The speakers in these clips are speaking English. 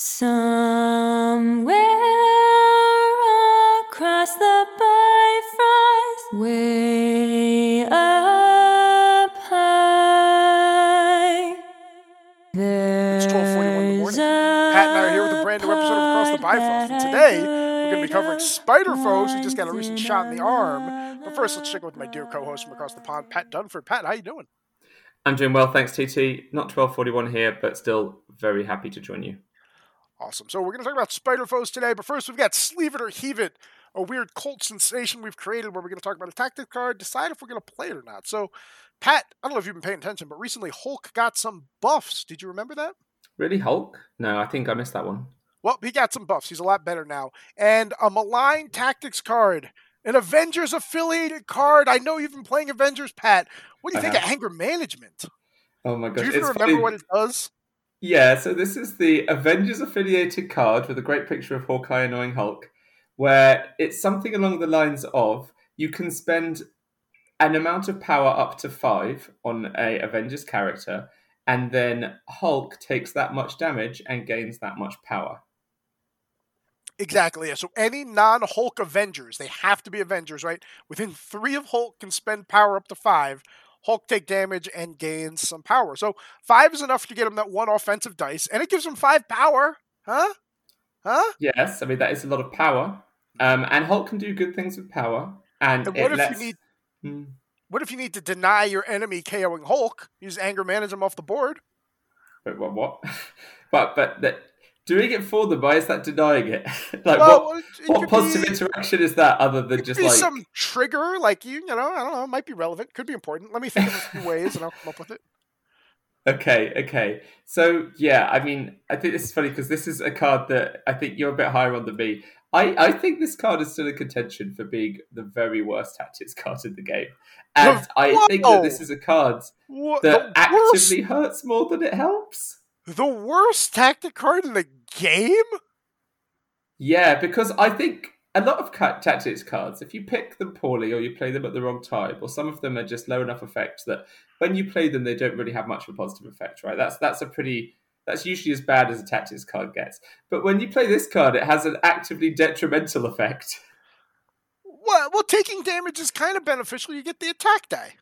Somewhere across the Bifrost, way up high. It's 12:41 in the morning. Pat and I are here with a brand new episode of Across the Bifrost. And today, we're going to be covering Spider Foes, who just got a recent shot in the arm. But first, let's check in with my dear co-host from across the pond, Pat Dunford. Pat, how you doing? I'm doing well, thanks, TT. Not 12:41 here, but still very happy to join you. Awesome. So we're going to talk about Spider Foes today, but first we've got Sleeve It or Heave It, a weird cult sensation we've created where we're going to talk about a tactic card, decide if we're going to play it or not. So, Pat, I don't know if you've been paying attention, but recently Hulk got some buffs. Did you remember that? Really, Hulk? No, I think I missed that one. Well, he got some buffs. He's a lot better now. And a malign tactics card, an Avengers affiliated card. I know you've been playing Avengers, Pat. What do you I think have. of anger management? Oh my gosh! Do you even it's remember funny- what it does? Yeah, so this is the Avengers affiliated card with a great picture of Hawkeye annoying Hulk, where it's something along the lines of you can spend an amount of power up to five on a Avengers character, and then Hulk takes that much damage and gains that much power. Exactly. Yeah. So any non-Hulk Avengers, they have to be Avengers, right? Within three of Hulk can spend power up to five. Hulk take damage and gains some power. So five is enough to get him that one offensive dice, and it gives him five power. Huh? Huh? Yes, I mean that is a lot of power, um, and Hulk can do good things with power. And, And what if lets- you need? Hmm. What if you need to deny your enemy KOing Hulk? Use anger manage him off the board. But what? what? but but that doing it for them, why is that denying it? like well, what? it, What positive be, interaction is that other than just like some trigger, like you, you know, I don't know, it might be relevant, could be important. Let me think of a few ways, and I'll come up with it. okay, okay. So yeah, I mean, I think this is funny because this is a card that I think you're a bit higher on than me. I, I think this card is still in contention for being the very worst tactics card in the game, and I think that this is a card that actively hurts more than it helps. The worst tactic card in the game? Yeah, because I think a lot of tactics cards, if you pick them poorly or you play them at the wrong time, or some of them are just low enough effect that when you play them, they don't really have much of a positive effect, right? That's that's a pretty that's usually as bad as a tactics card gets. But when you play this card, it has an actively detrimental effect. Well, well, taking damage is kind of beneficial. You get the attack die.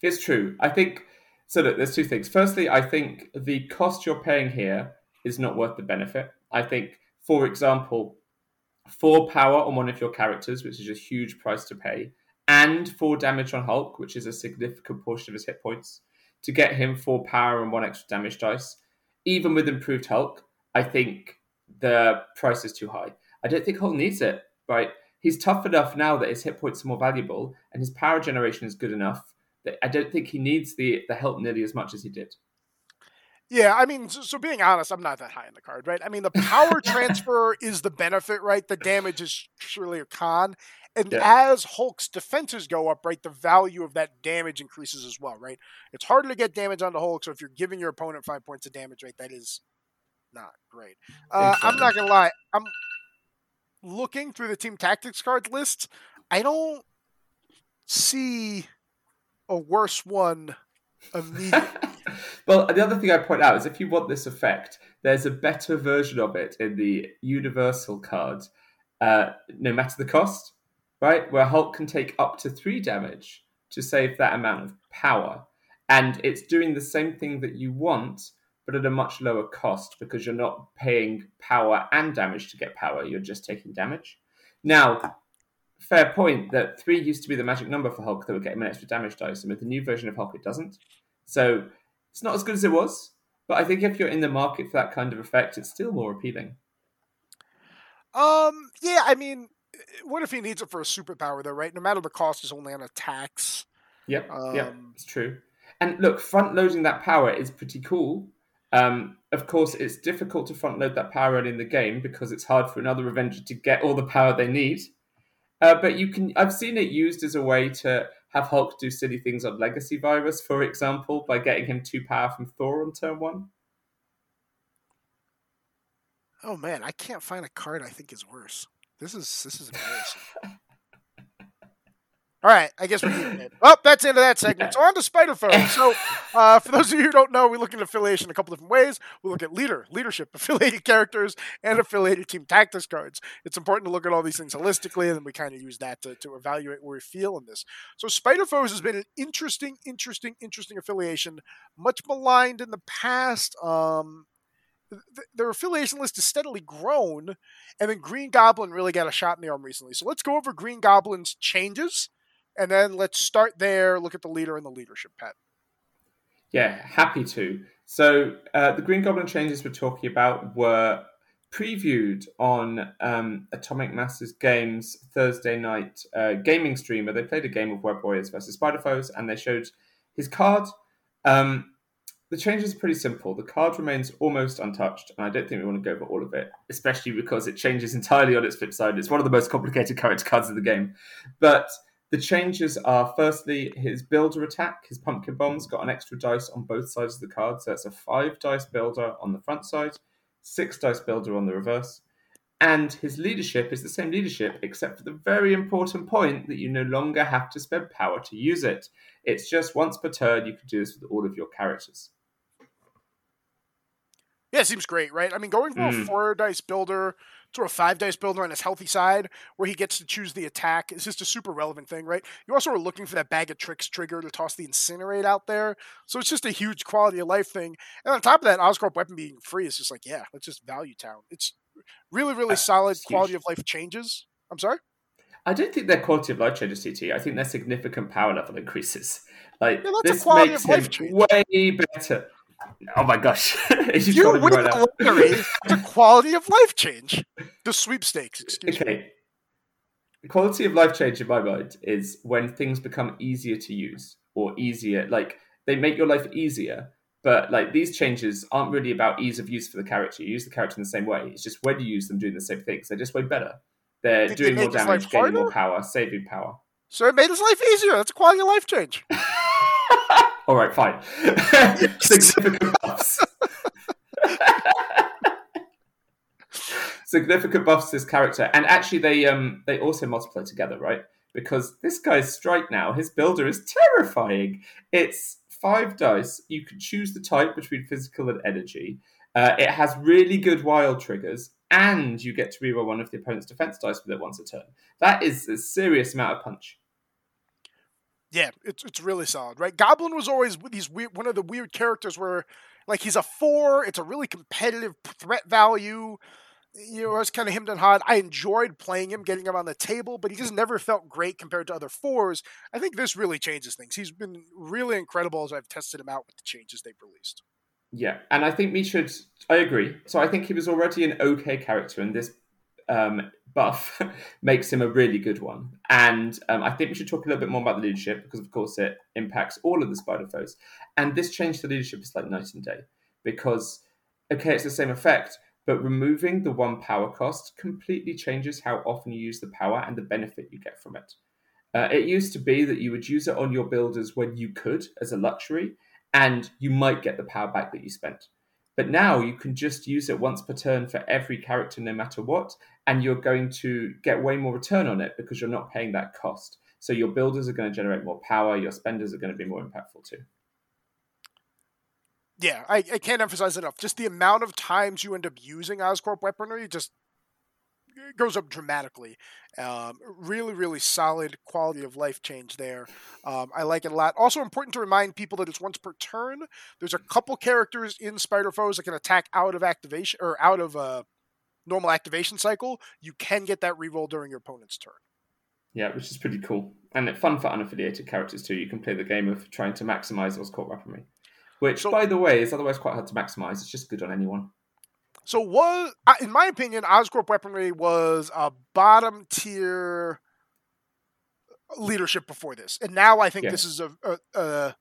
It's true. I think so. Look, there's two things. Firstly, I think the cost you're paying here is not worth the benefit. I think, for example, four power on one of your characters, which is a huge price to pay, and four damage on Hulk, which is a significant portion of his hit points, to get him four power and one extra damage dice, even with improved Hulk, I think the price is too high. I don't think Hulk needs it. Right? He's tough enough now that his hit points are more valuable, and his power generation is good enough I don't think he needs the the help nearly as much as he did. Yeah, I mean, so, so being honest, I'm not that high in the card, right? I mean, the power transfer is the benefit, right? The damage is surely a con. And Yeah. as Hulk's defenses go up, right, the value of that damage increases as well, right? It's harder to get damage onto Hulk, so if you're giving your opponent five points of damage, right, that is not great. Uh, I'm not gonna lie, I'm looking through the team tactics card list. I don't see a worse one immediately. well, the other thing I point out is if you want this effect, there's a better version of it in the Universal card, uh, no matter the cost, right? Where Hulk can take up to three damage to save that amount of power. And it's doing the same thing that you want, but at a much lower cost because you're not paying power and damage to get power, you're just taking damage. Now, fair point that three used to be the magic number for Hulk that would get him an extra damage dice, and with the new version of Hulk, it doesn't. So it's not as good as it was, but I think if you're in the market for that kind of effect, it's still more appealing. Um, yeah, I mean, what if he needs it for a superpower though, right? No matter the cost is only on attacks. Yep, yep, Um, it's true. And look, front loading that power is pretty cool. Um, of course, it's difficult to front load that power early in the game because it's hard for another Avenger to get all the power they need. Uh, but you can, I've seen it used as a way to have Hulk do silly things on Legacy Virus, for example, by getting him two power from Thor on turn one. Oh man, I can't find a card I think is worse. This is this is embarrassing. All right, I guess we're keeping it. Well, that's the end of that segment. So on to Spider Foes. So uh, for those of you who don't know, we look at affiliation a couple different ways. We look at leader, leadership, affiliated characters, and affiliated team tactics cards. It's important to look at all these things holistically, and then we kind of use that to, to evaluate where we feel in this. So Spider Foes has been an interesting, interesting, interesting affiliation, much maligned in the past. Um, their affiliation list has steadily grown, and then Green Goblin really got a shot in the arm recently. So let's go over Green Goblin's changes and then let's start there. Look at the leader and the leadership, Pat. Yeah, happy to. So uh, the Green Goblin changes we're talking about were previewed on um, Atomic Mass Games Thursday night uh, gaming stream where they played a game of Web Warriors versus Spider Foes and they showed his card. Um, the change is pretty simple. The card remains almost untouched, and I don't think we want to go over all of it, especially because it changes entirely on its flip side. It's one of the most complicated character cards in the game. But the changes are firstly his builder attack, his pumpkin bombs got an extra dice on both sides of the card. So it's a five dice builder on the front side, six dice builder on the reverse. And his leadership is the same leadership, except for the very important point that you no longer have to spend power to use it. It's just once per turn, you can do this with all of your characters. Yeah, it seems great, right? I mean, going from mm. a four dice builder sort of five dice builder on his healthy side, where he gets to choose the attack, is just a super relevant thing, right? You also are looking for that bag of tricks trigger to toss the incinerate out there, so it's just a huge quality of life thing. And on top of that, Oscorp weapon being free is just like, yeah, let's just value town. It's really, really solid quality of life changes. I'm sorry. I don't think they're quality of life changes, TT. I think they're significant power level increases. Like yeah, this makes him way better. Oh my gosh! you win right the lottery. the quality of life change. The sweepstakes. Excuse okay. me. The quality of life change in my mind is when things become easier to use or easier. Like they make your life easier, but like these changes aren't really about ease of use for the character. You use the character in the same way. It's just when you use them doing the same things. They're just way better. They're Did doing more damage, gaining more power, saving power. So it made his life easier. That's a quality of life change. All right, fine. Significant buffs. Significant buffs to this character, and actually they um they also multiply together, right? Because this guy's strike now, his builder is terrifying. It's five dice. You can choose the type between physical and energy. Uh, it has really good wild triggers, and you get to reroll one of the opponent's defense dice with it once a turn. That is a serious amount of punch. Yeah, it's it's really solid, right? Goblin was always these weird, one of the weird characters where, like, he's a four. It's a really competitive threat value. You know, I was kind of him and hot. I enjoyed playing him, getting him on the table, but he just never felt great compared to other fours. I think this really changes things. He's been really incredible as I've tested him out with the changes they've released. Yeah, and I think we should. I agree. So I think he was already an okay character, and this um, buff makes him a really good one. And um, I think we should talk a little bit more about the leadership because, of course, it impacts all of the spider foes. And this change to leadership is like night and day because, okay, it's the same effect, but removing the one power cost completely changes how often you use the power and the benefit you get from it. Uh, it used to be that you would use it on your builders when you could as a luxury, and you might get the power back that you spent. But now you can just use it once per turn for every character, no matter what, and you're going to get way more return on it because you're not paying that cost. So your builders are going to generate more power, your spenders are going to be more impactful too. Yeah, I, I can't emphasize enough. Just the amount of times you end up using Oscorp weaponry just goes up dramatically. Um, really, really solid quality of life change there. Um, I like it a lot. Also important to remind people that it's once per turn. There's a couple characters in Spider Foes that can attack out of activation or out of a normal activation cycle. You can get that reroll during your opponent's turn. Yeah, which is pretty cool and fun for unaffiliated characters too. You can play the game of trying to maximize Oscorp weaponry, which, so, by the way, is otherwise quite hard to maximize. It's just good on anyone. So was in my opinion, Oscorp weaponry was a bottom tier leadership before this, and now I think yeah. this is a, a, a, a,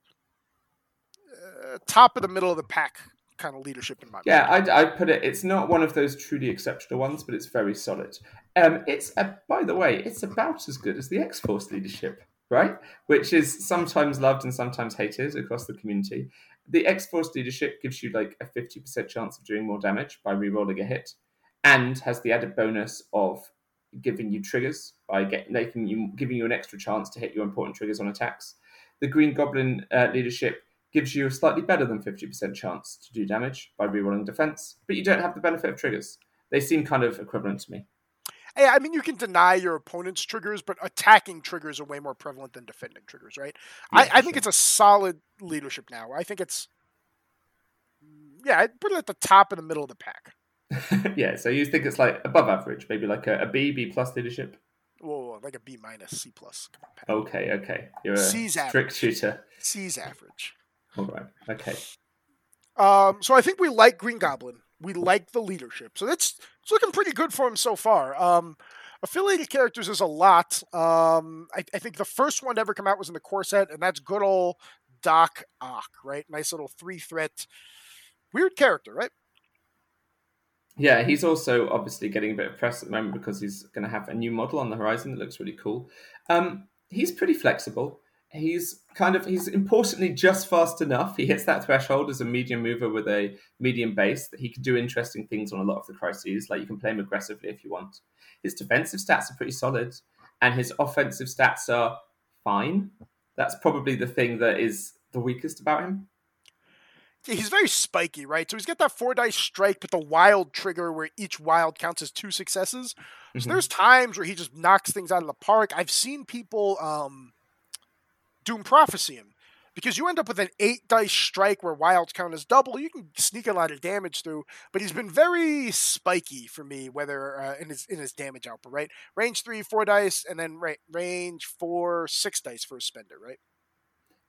top of the middle of the pack kind of leadership in my. Yeah, I'd, I'd, put it. It's not one of those truly exceptional ones, but it's very solid. Um, it's a, by the way, it's about as good as the X Force leadership, right? Which is sometimes loved and sometimes hated across the community the X Force leadership gives you like a 50% chance of doing more damage by rerolling a hit, and has the added bonus of giving you triggers by get, making you giving you an extra chance to hit your important triggers on attacks. The Green Goblin uh, leadership gives you a slightly better than 50% chance to do damage by rerolling defense, but you don't have the benefit of triggers. They seem kind of equivalent to me. Hey, I mean, you can deny your opponent's triggers, but attacking triggers are way more prevalent than defending triggers, right? Yeah, I, I think sure. it's a solid leadership now. I think it's, yeah, I'd put it at the top and the middle of the pack. yeah, so you think it's like above average, maybe like a, a B, B plus leadership? Whoa, like a B minus, C plus. Come on, Pat. Okay, okay. You're a C's strict average. shooter. C's average. All right. Okay. Um, so I think we like Green Goblin. We like the leadership. So that's it's looking pretty good for him so far. Um, affiliated characters is a lot. Um, I, I think the first one to ever come out was in the core set, and that's good old Doc Ock, right? Nice little three threat, weird character, right? Yeah, he's also obviously getting a bit of press at the moment because he's going to have a new model on the horizon that looks really cool. Um, he's pretty flexible. He's kind of he's importantly just fast enough. He hits that threshold as a medium mover with a medium base that he can do interesting things on a lot of the crises. Like you can play him aggressively if you want. His defensive stats are pretty solid, and his offensive stats are fine. That's probably the thing that is the weakest about him. Yeah, he's very spiky, right? So he's got that four dice strike, but the wild trigger where each wild counts as two successes. So Mhm. there's times where he just knocks things out of the park. I've seen people um, doom prophecy him because you end up with an eight dice strike where wilds count as double. You can sneak a lot of damage through, but he's been very spiky for me, whether uh, in his in his damage output, right? Range three, four dice, and then range four, six dice for a spender, right?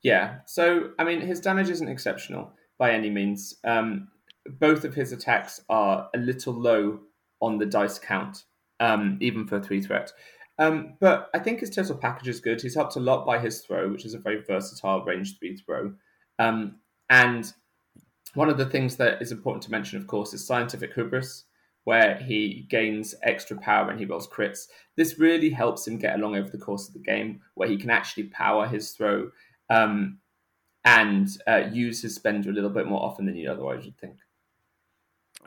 Yeah. So, I mean, his damage isn't exceptional by any means. Um, both of his attacks are a little low on the dice count, um, even for three threat. Um, but I think his total package is good. He's helped a lot by his throw, which is a very versatile range three throw. Um, and one of the things that is important to mention, of course, is scientific hubris, where he gains extra power when he rolls crits. This really helps him get along over the course of the game, where he can actually power his throw um, and uh, use his spender a little bit more often than you otherwise would think.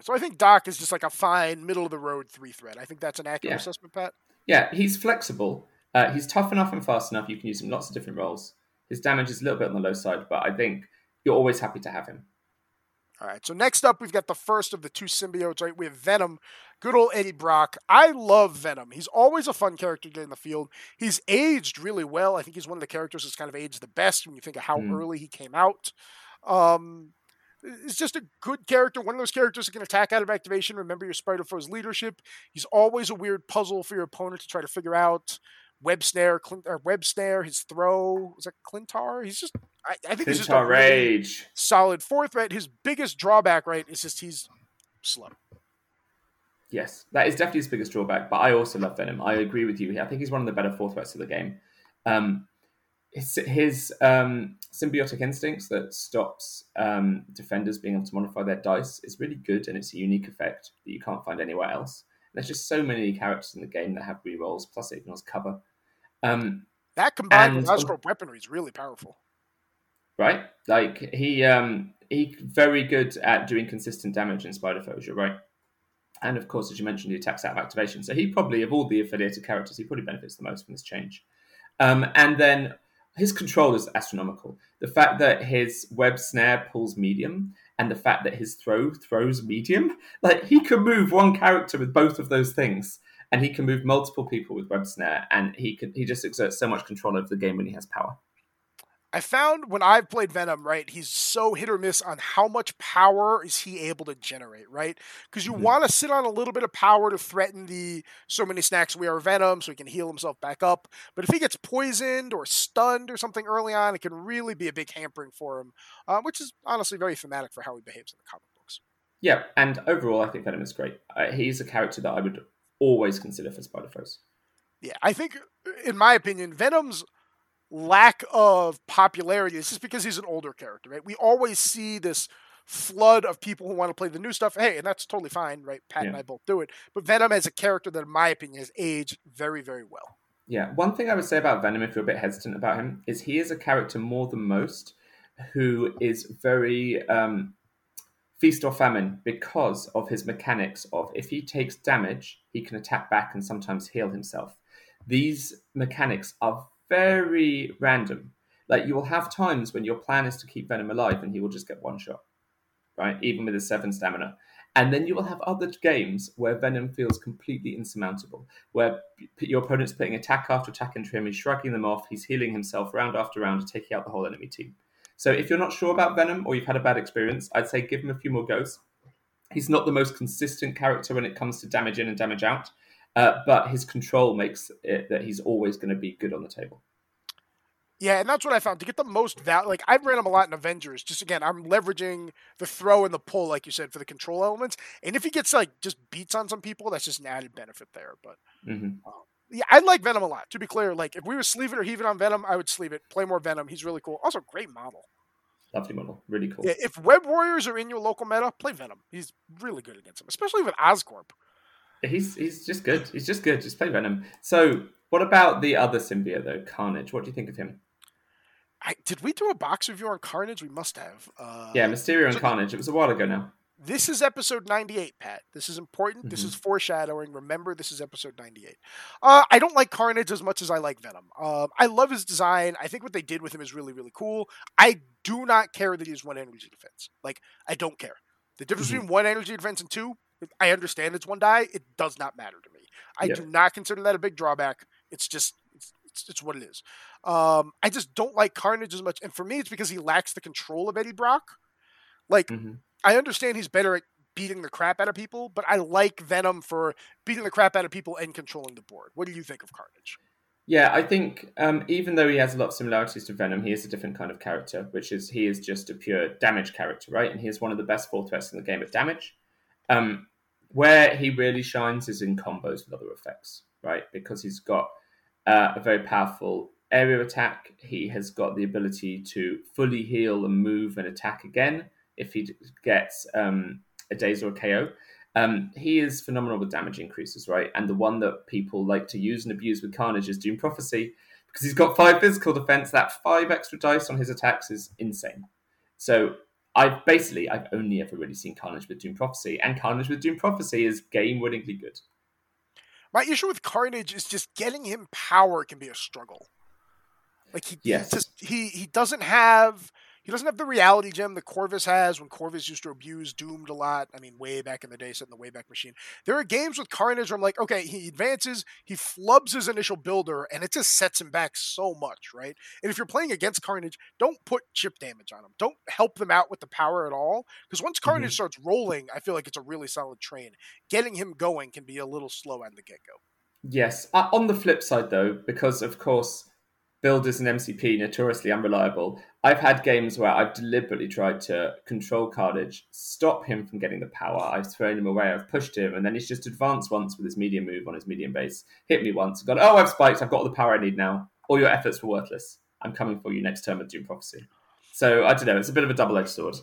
So I think Doc is just like a fine middle of the road three threat. I think that's an accurate Yeah. assessment, Pat. Yeah, he's flexible. Uh, he's tough enough and fast enough. You can use him in lots of different roles. His damage is a little bit on the low side, but I think you're always happy to have him. All right. So next up, we've got the first of the two symbiotes, right? We have Venom, good old Eddie Brock. I love Venom. He's always a fun character to get in the field. He's aged really well. I think he's one of the characters that's kind of aged the best when you think of how Mm. early he came out. Um, it's just a good character. One of those characters that can attack out of activation. Remember your Spider Foe's leadership. He's always a weird puzzle for your opponent to try to figure out. Web snare, Clint, or web snare, his throw was that Clintar. He's just, I, I think he's just a Clintar really Rage. solid four threat. His biggest drawback, right, is just he's slow. Yes, that is definitely his biggest drawback. But I also love Venom. I agree with you. I think he's one of the better four threats of the game. Um, his his um, symbiotic instincts that stops um, defenders being able to modify their dice is really good, and it's a unique effect that you can't find anywhere else. There's just so many characters in the game that have rerolls, plus it ignores cover. Um, That combined with And- Oscorp weaponry is really powerful. right? Like he um he very good at doing consistent damage in Spider Foes, you're right. And of course, as you mentioned, he attacks out of activation. So he probably, of all the affiliated characters, he probably benefits the most from this change. Um, and then his control is astronomical. The fact that his web snare pulls medium and the fact that his throw throws medium, like he can move one character with both of those things. And he can move multiple people with web snare, and he can he just exerts so much control over the game when he has power. I found when I've played Venom, right, he's so hit or miss on how much power is he able to generate, right? Because you Mhm. want to sit on a little bit of power to threaten the so many snacks we are Venom, so he can heal himself back up. But if he gets poisoned or stunned or something early on, it can really be a big hampering for him, uh, which is honestly very thematic for how he behaves in the comic books. Yeah, and overall, I think Venom is great. Uh, he's a character that I would always consider for Spider Foes. Yeah, I think, in my opinion, Venom's lack of popularity This is just because he's an older character, right? We always see this flood of people who want to play the new stuff. Hey, and that's totally fine, right? Pat and I both do it. But Venom as a character that, in my opinion, has aged very, very well. Yeah, one thing I would say about Venom, if you're a bit hesitant about him, is he is a character more than most who is very um, Feast or Famine because of his mechanics of if he takes damage, he can attack back and sometimes heal himself. These mechanics are very random. Like you will have times when your plan is to keep Venom alive and he will just get one shot, right? Even with his seven stamina. And then you will have other games where Venom feels completely insurmountable, where your opponent's putting attack after attack into him, he's shrugging them off, he's healing himself round after round, taking out the whole enemy team. So if you're not sure about Venom or you've had a bad experience, I'd say give him a few more goes. He's not the most consistent character when it comes to damage in and damage out, uh, but his control makes it that he's always going to be good on the table. Yeah, and that's what I found. To get the most value, like I've ran him a lot in Avengers. Just again, I'm leveraging the throw and the pull, like you said, for the control elements. And if he gets like just beats on some people, that's just an added benefit there. But mm-hmm. um, yeah, I like Venom a lot. To be clear, like if we were sleeving or heaving on Venom, I would sleeve it. Play more Venom. He's really cool. Also, great model. Lovely model. Really cool. Yeah, if Web Warriors are in your local meta, play Venom. He's really good against them, especially with Oscorp. He's he's just good. He's just good. Just play Venom. So, what about the other symbiote though, Carnage? What do you think of him? I, did we do a box review on Carnage? We must have. Uh, yeah, Mysterio and so Carnage. It was a while ago now. This is episode 98, Pat. This is important. Mm-hmm. This is foreshadowing. Remember, this is episode 98. Uh, I don't like Carnage as much as I like Venom. Um, I love his design. I think what they did with him is really, really cool. I do not care that he's one energy defense. Like, I don't care. The difference mm-hmm. between one energy defense and two, I understand it's one die. It does not matter to me. I yeah. do not consider that a big drawback. It's just it's, it's what it is. Um, I just don't like Carnage as much, and for me, it's because he lacks the control of Eddie Brock. Like, mm-hmm. I understand he's better at beating the crap out of people, but I like Venom for beating the crap out of people and controlling the board. What do you think of Carnage? Yeah, I think um, even though he has a lot of similarities to Venom, he is a different kind of character, which is he is just a pure damage character, right? And he is one of the best four threats in the game at damage. Um, where he really shines is in combos with other effects, right? Because he's got uh, a very powerful area attack. He has got the ability to fully heal and move and attack again if he gets um, a daze or a KO. Um, he is phenomenal with damage increases, right? And the one that people like to use and abuse with Carnage is Doom Prophecy because he's got five physical defense. That five extra dice on his attacks is insane. So I've basically I've only ever really seen Carnage with Doom Prophecy, and Carnage with Doom Prophecy is game winningly good. My issue with Carnage is just getting him power can be a struggle. Like he, yes. just he he doesn't have he doesn't have the reality gem that Corvus has when Corvus used to abuse Doomed a lot. I mean, way back in the day, set in the Wayback Machine. There are games with Carnage where I'm like, okay, he advances, he flubs his initial builder, and it just sets him back so much, right? And if you're playing against Carnage, don't put chip damage on him. Don't help them out with the power at all. Because once Carnage mm-hmm. starts rolling, I feel like it's a really solid train. Getting him going can be a little slow at the get go. Yes. Uh, on the flip side, though, because of course builders and MCP notoriously unreliable. I've had games where I've deliberately tried to control Carnage, stop him from getting the power. I've thrown him away, I've pushed him, and then he's just advanced once with his medium move on his medium base, hit me once, gone, oh, I've spiked, I've got all the power I need now. All your efforts were worthless. I'm coming for you next turn with Doom Prophecy. So I don't know, it's a bit of a double edged sword.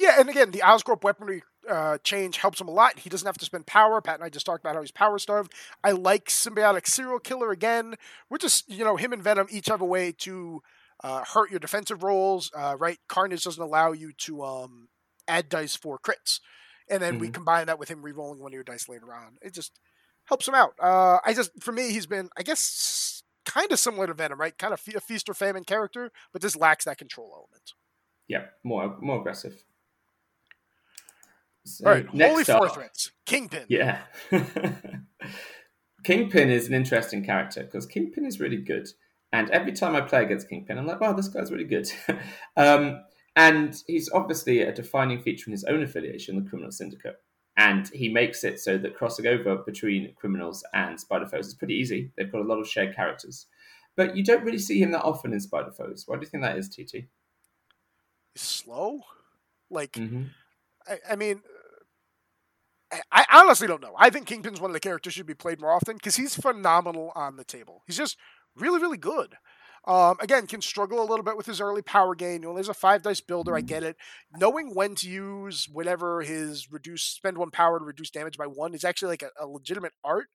Yeah, and again, the Oscorp weaponry uh, change helps him a lot. He doesn't have to spend power. Pat and I just talked about how he's power starved. I like Symbiotic Serial Killer again. We're just, you know, him and Venom each have a way to uh, hurt your defensive rolls, uh, right? Carnage doesn't allow you to um, add dice for crits. And then mm-hmm. we combine that with him re-rolling one of your dice later on. It just helps him out. Uh, I just, for me, he's been, I guess, kind of similar to Venom, right? Kind of a feast or famine character, but this lacks that control element. Yeah, more more aggressive. So All right, holy four threats. Kingpin. Yeah. Kingpin is an interesting character because Kingpin is really good. And every time I play against Kingpin, I'm like, wow, this guy's really good. um, and he's obviously a defining feature in his own affiliation, the Criminal Syndicate. And he makes it so that crossing over between criminals and Spider Foes is pretty easy. They've got a lot of shared characters. But you don't really see him that often in Spider Foes. Why do you think that is, TT? Slow? Like, mm-hmm. I, I mean, I honestly don't know. I think Kingpin's one of the characters should be played more often because he's phenomenal on the table. He's just really, really good. Um, again, can struggle a little bit with his early power gain. You know, there's a five dice builder. I get it. Knowing when to use whatever his reduce spend one power to reduce damage by one is actually like a, a legitimate art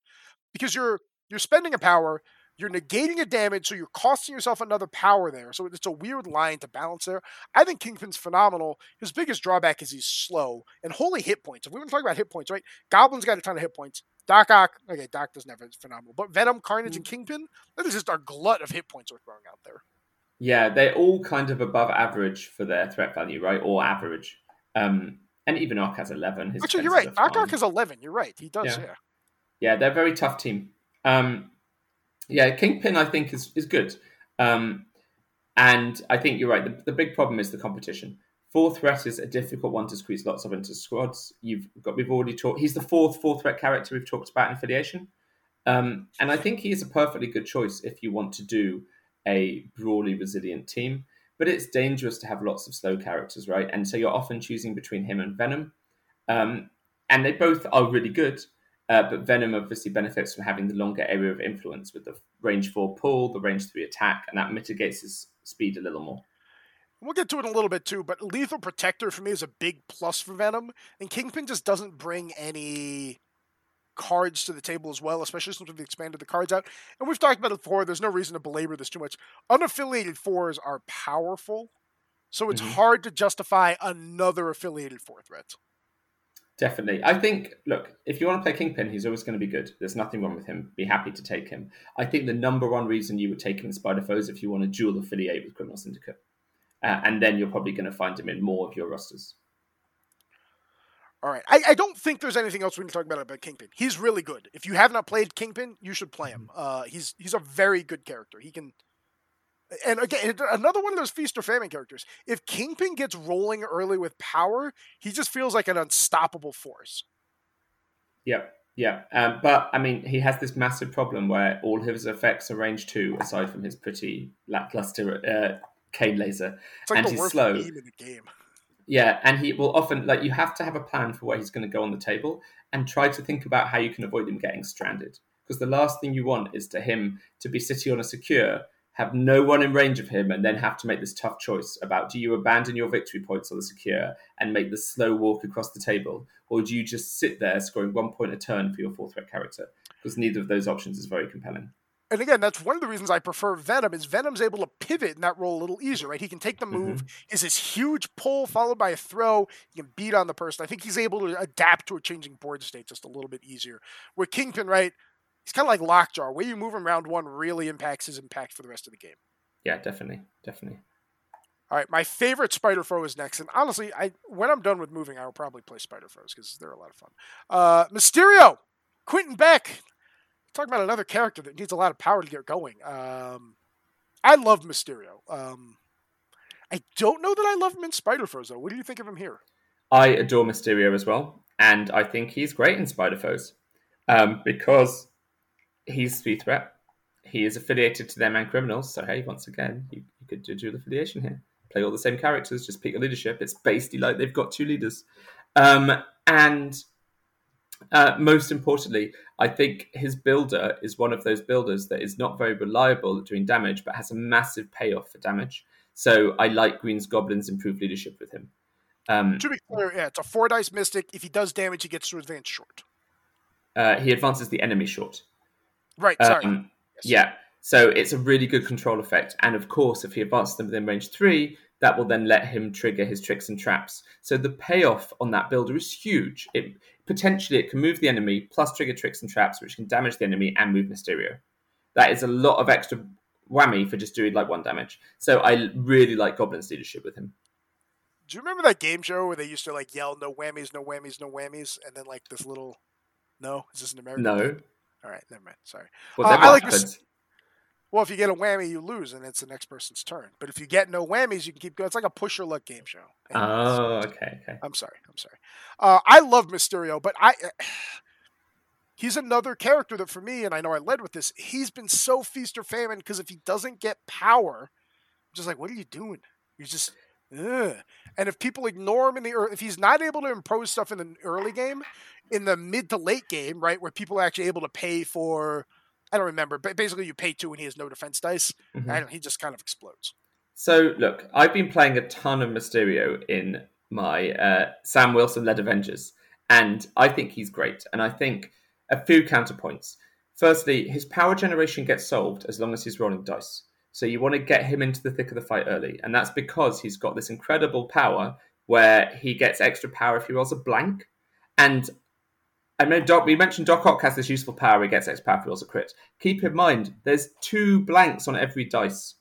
because you're you're spending a power You're negating a damage, so you're costing yourself another power there. So it's a weird line to balance there. I think Kingpin's phenomenal. His biggest drawback is he's slow and holy hit points. If we want to talk about hit points, right? Goblin's got a ton of hit points. Doc Ock, okay, Doc doesn't have it, it's phenomenal. But Venom, Carnage, and Kingpin, that is just our glut of hit points we're throwing out there. Yeah, they're all kind of above average for their threat value, right? Or average. Um, and even Ock has 11. His Actually, you're right. Ock has 11. You're right. He does, Yeah. yeah. Yeah, they're a very tough team. Um, yeah, Kingpin, I think, is, is good. Um, and I think you're right. The, the big problem is the competition. Four threat is a difficult one to squeeze lots of into squads. You've got we've already talked. He's the fourth four threat character we've talked about in affiliation, um, and I think he is a perfectly good choice if you want to do a broadly resilient team. But it's dangerous to have lots of slow characters, right? And so you're often choosing between him and Venom, um, and they both are really good. Uh, but Venom obviously benefits from having the longer area of influence with the range four pull, the range three attack, and that mitigates his speed a little more. We'll get to it in a little bit too, but Lethal Protector for me is a big plus for Venom, and Kingpin just doesn't bring any cards to the table as well, especially since we've expanded the cards out. And we've talked about it before. There's no reason to belabor this too much. Unaffiliated fours are powerful, so it's Mhm. hard to justify another affiliated four threat. Definitely. I think, look, if you want to play Kingpin, he's always going to be good. There's nothing wrong with him. Be happy to take him. I think the number one reason you would take him in Spider Foes if you want to dual affiliate with Criminal Syndicate. Uh, and then you're probably going to find him in more of your rosters. All right. I, I don't think there's anything else we can talk about about Kingpin. He's really good. If you have not played Kingpin, you should play him. Uh, he's he's a very good character. He can, and again, another one of those feast or famine characters. If Kingpin gets rolling early with power, he just feels like an unstoppable force. Yep. Yeah. Um, but, I mean, he has this massive problem where all his effects are range two, aside from his pretty lackluster uh, cane laser. Like And he's slow. meme in the game. Yeah, and he will often like you have to have a plan for where he's going to go on the table and try to think about how you can avoid him getting stranded. Because the last thing you want is to him to be sitting on a secure, have no one in range of him, and then have to make this tough choice about do you abandon your victory points on the secure and make the slow walk across the table, or do you just sit there scoring one point a turn for your four threat character? Because neither of those options is very compelling. And again, that's one of the reasons I prefer Venom. Is Venom's able to pivot in that role a little easier, right? He can take the move. Mm-hmm. Is this huge pull followed by a throw? He can beat on the person. I think he's able to adapt to a changing board state just a little bit easier. Where Kingpin, right? He's kind of like Lockjaw. Where you move him round one really impacts his impact for the rest of the game. Yeah, definitely, definitely. All right, my favorite Spider Foe is next, and honestly, I when I'm done with moving, I will probably play Spider Foes because they're a lot of fun. Uh, Mysterio, Quentin Beck. Talking about another character that needs a lot of power to get going. Um, I love Mysterio. Um, I don't know that I love him in Spider Foes though. What do you think of him here? I adore Mysterio as well, and I think he's great in Spider Foes um, because he's three threat. He is affiliated to them and criminals. So hey, once again, you, you could do dual affiliation here. Play all the same characters, just pick a leadership. It's basically like they've got two leaders. Um, and uh, most importantly, I think his builder is one of those builders that is not very reliable at doing damage, but has a massive payoff for damage. So I like Green's Goblins' improved leadership with him. Um, To be clear, yeah, it's a four dice mystic. If he does damage, he gets to advance short. uh, he advances the enemy short. Right. Sorry. Um, Yes. Yeah. So it's a really good control effect. And of course, if he advances them within range three, that will then let him trigger his tricks and traps. So the payoff on that builder is huge. It potentially it can move the enemy plus trigger tricks and traps, which can damage the enemy and move Mysterio. That is a lot of extra whammy for just doing like one damage. So I really like Goblin's leadership with him. Do you remember that game show where they used to like yell "No whammies, no whammies, no whammies," and then like this little no, is this an American? No. thing? All right, never mind. Sorry. Well, Uh, I like this- Well, if you get a whammy, you lose, and it's the next person's turn. But if you get no whammies, you can keep going. It's like a push your luck game show. Oh, okay, okay. I'm sorry. I'm sorry. Uh, I love Mysterio, but I he's another character that for me, and I know I led with this. He's been so feast or famine because if he doesn't get power, I'm just like, what are you doing? You're just. Ugh. And if people ignore him in the early, if he's not able to impose stuff in the early game, in the mid to late game, right, where people are actually able to pay for, I don't remember, but basically you pay two and he has no defense dice. Mhm. I don't, he just kind of explodes. So, look, I've been playing a ton of Mysterio in my uh, Sam Wilson led Avengers, and I think he's great. And I think a few counterpoints. Firstly, his power generation gets solved as long as he's rolling dice. So you want to get him into the thick of the fight early, and that's because he's got this incredible power where he gets extra power if he rolls a blank. And I know Doc. We mentioned Doc Ock has this useful power. He gets extra power if he rolls a crit. Keep in mind, there's two blanks on every dice,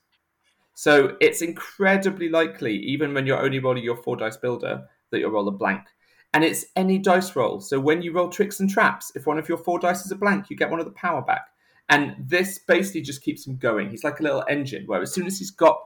so it's incredibly likely, even when you're only rolling your four dice builder, that you'll roll a blank. And it's any dice roll. So when you roll tricks and traps, if one of your four dice is a blank, you get one of the power back. And this basically just keeps him going. He's like a little engine where as soon as he's got,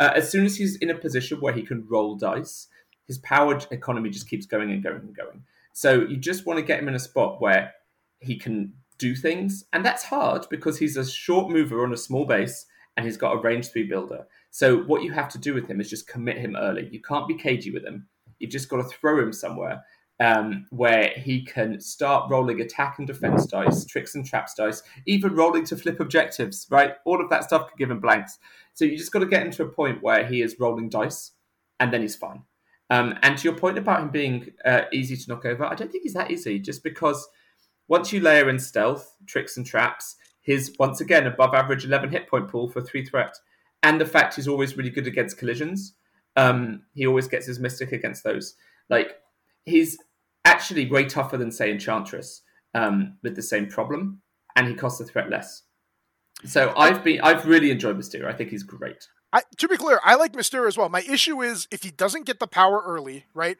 uh, as soon as he's in a position where he can roll dice, his power economy just keeps going and going and going. So you just want to get him in a spot where he can do things. And that's hard because he's a short mover on a small base and he's got a range three builder. So what you have to do with him is just commit him early. You can't be cagey with him. You've just got to throw him somewhere um, where he can start rolling attack and defense dice, tricks and traps dice, even rolling to flip objectives, right? All of that stuff can give him blanks. So you just got to get him to a point where he is rolling dice and then he's fine. Um, and to your point about him being uh, easy to knock over, I don't think he's that easy just because once you layer in stealth, tricks and traps, his once again above average 11 hit point pool for three threat, and the fact he's always really good against collisions, um, he always gets his mystic against those. Like he's actually way tougher than say Enchantress um, with the same problem, and he costs the threat less. So I've been I've really enjoyed Mysterio. I think he's great. I, to be clear, I like Mysterio as well. My issue is if he doesn't get the power early, right?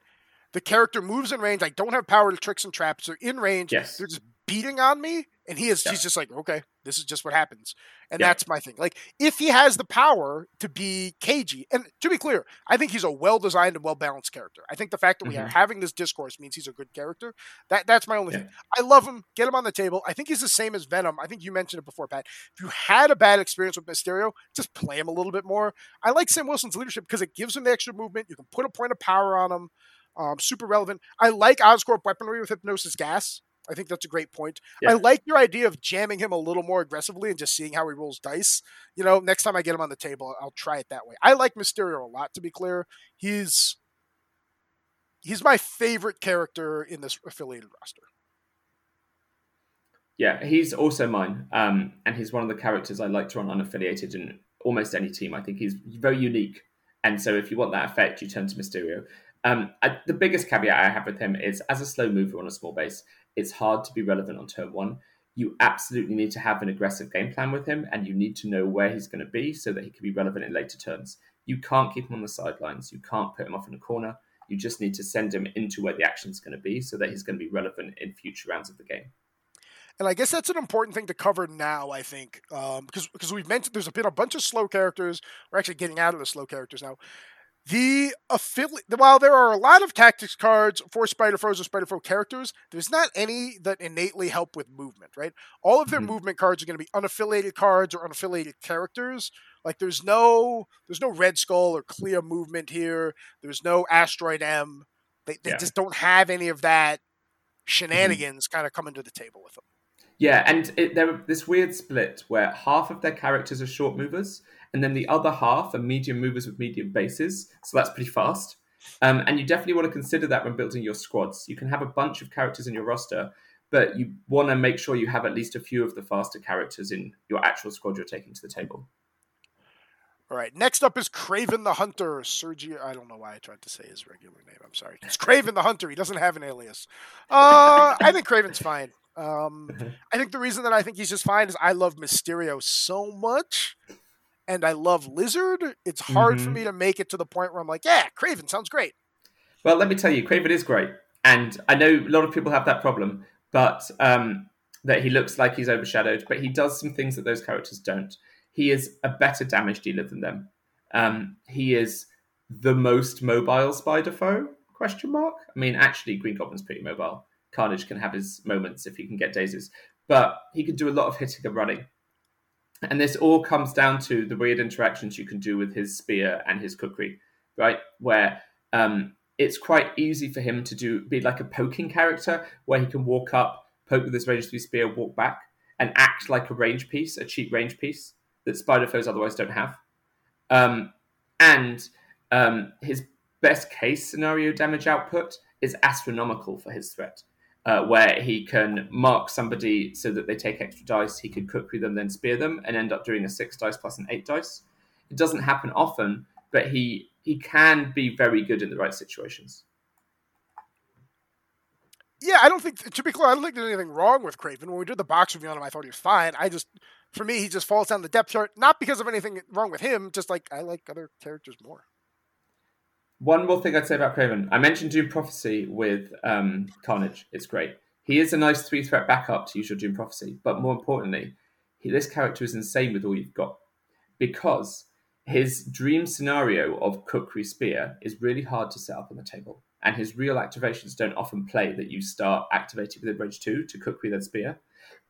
The character moves in range. I don't have power to tricks and traps. They're in range. Yes. They're just beating on me, and he is. Yeah. He's just like, okay, this is just what happens, and Yeah. that's my thing. Like, if he has the power to be cagey, and to be clear, I think he's a well-designed and well-balanced character. I think the fact that we are Mhm. having this discourse means he's a good character. That that's my only Yeah. thing. I love him. Get him on the table. I think he's the same as Venom. I think you mentioned it before, Pat. If you had a bad experience with Mysterio, just play him a little bit more. I like Sam Wilson's leadership because it gives him the extra movement. You can put a point of power on him. Um, super relevant. I like Oscorp weaponry with hypnosis gas. I think that's a great point. Yeah. I like your idea of jamming him a little more aggressively and just seeing how he rolls dice. You know, next time I get him on the table, I'll try it that way. I like Mysterio a lot, to be clear. He's he's my favorite character in this affiliated roster. Yeah, he's also mine, um, and he's one of the characters I like to run unaffiliated in almost any team. I think he's very unique, and so if you want that effect, you turn to Mysterio. Um, I, the biggest caveat I have with him is, as a slow mover on a small base, it's hard to be relevant on turn one. You absolutely need to have an aggressive game plan with him, and you need to know where he's going to be so that he can be relevant in later turns. You can't keep him on the sidelines. You can't put him off in a corner. You just need to send him into where the action's going to be so that he's going to be relevant in future rounds of the game. And I guess that's an important thing to cover now. I think um, because because we've mentioned there's been a bunch of slow characters. We're actually getting out of the slow characters now. The affiliate, while there are a lot of tactics cards for Spider Foes or Spider Foe characters, there's not any that innately help with movement, right? All of their Mhm. movement cards are going to be unaffiliated cards or unaffiliated characters. Like there's no there's no Red Skull or Clea movement here. There's no Asteroid M. They, they Yeah. just don't have any of that shenanigans kind of coming to the table with them. Yeah, and it, this weird split where half of their characters are short movers, and then the other half are medium movers with medium bases. So that's pretty fast. Um, and you definitely want to consider that when building your squads. You can have a bunch of characters in your roster, but you want to make sure you have at least a few of the faster characters in your actual squad you're taking to the table. All right. Next up is Kraven the Hunter. Sergio. I don't know why I tried to say his regular name. I'm sorry. It's Kraven the Hunter. He doesn't have an alias. Uh, I think Kraven's fine. Um, I think the reason that I think he's just fine is I love Mysterio so much, and I love Lizard. It's hard for Mhm. me to make it to the point where I'm like, yeah, Kraven sounds great. Well, let me tell you, Kraven is great, and I know a lot of people have that problem, but um, that he looks like he's overshadowed. But he does some things that those characters don't. He is a better damage dealer than them. Um, he is the most mobile Spider foe? Question mark. I mean, actually, Green Goblin's pretty mobile. Carnage can have his moments if he can get daisies, but he can do a lot of hitting and running. And this all comes down to the weird interactions you can do with his spear and his kukri, right? Where um, it's quite easy for him to do be like a poking character where he can walk up, poke with his range three spear, walk back, and act like a range piece, a cheap range piece that spider foes otherwise don't have. Um, and um, his best case scenario damage output is astronomical for his threat. Uh, where he can mark somebody so that they take extra dice. He could kukri them, then spear them, and end up doing a six dice plus an eight dice. It doesn't happen often, but he he can be very good in the right situations. Yeah, I don't think to be clear, I don't think there's anything wrong with Kraven. When we did the box review on him, I thought he was fine. I just, for me, he just falls down the depth chart, not because of anything wrong with him, just like I like other characters more. One more thing I'd say about Kraven. I mentioned Doom Prophecy with um, Carnage. It's great. He is a nice three threat backup to use your Doom Prophecy, but more importantly, he, this character is insane with all you've got because his dream scenario of Kukri Spear is really hard to set up on the table and his real activations don't often play that you start activating with a Bridge 2 to with a spear.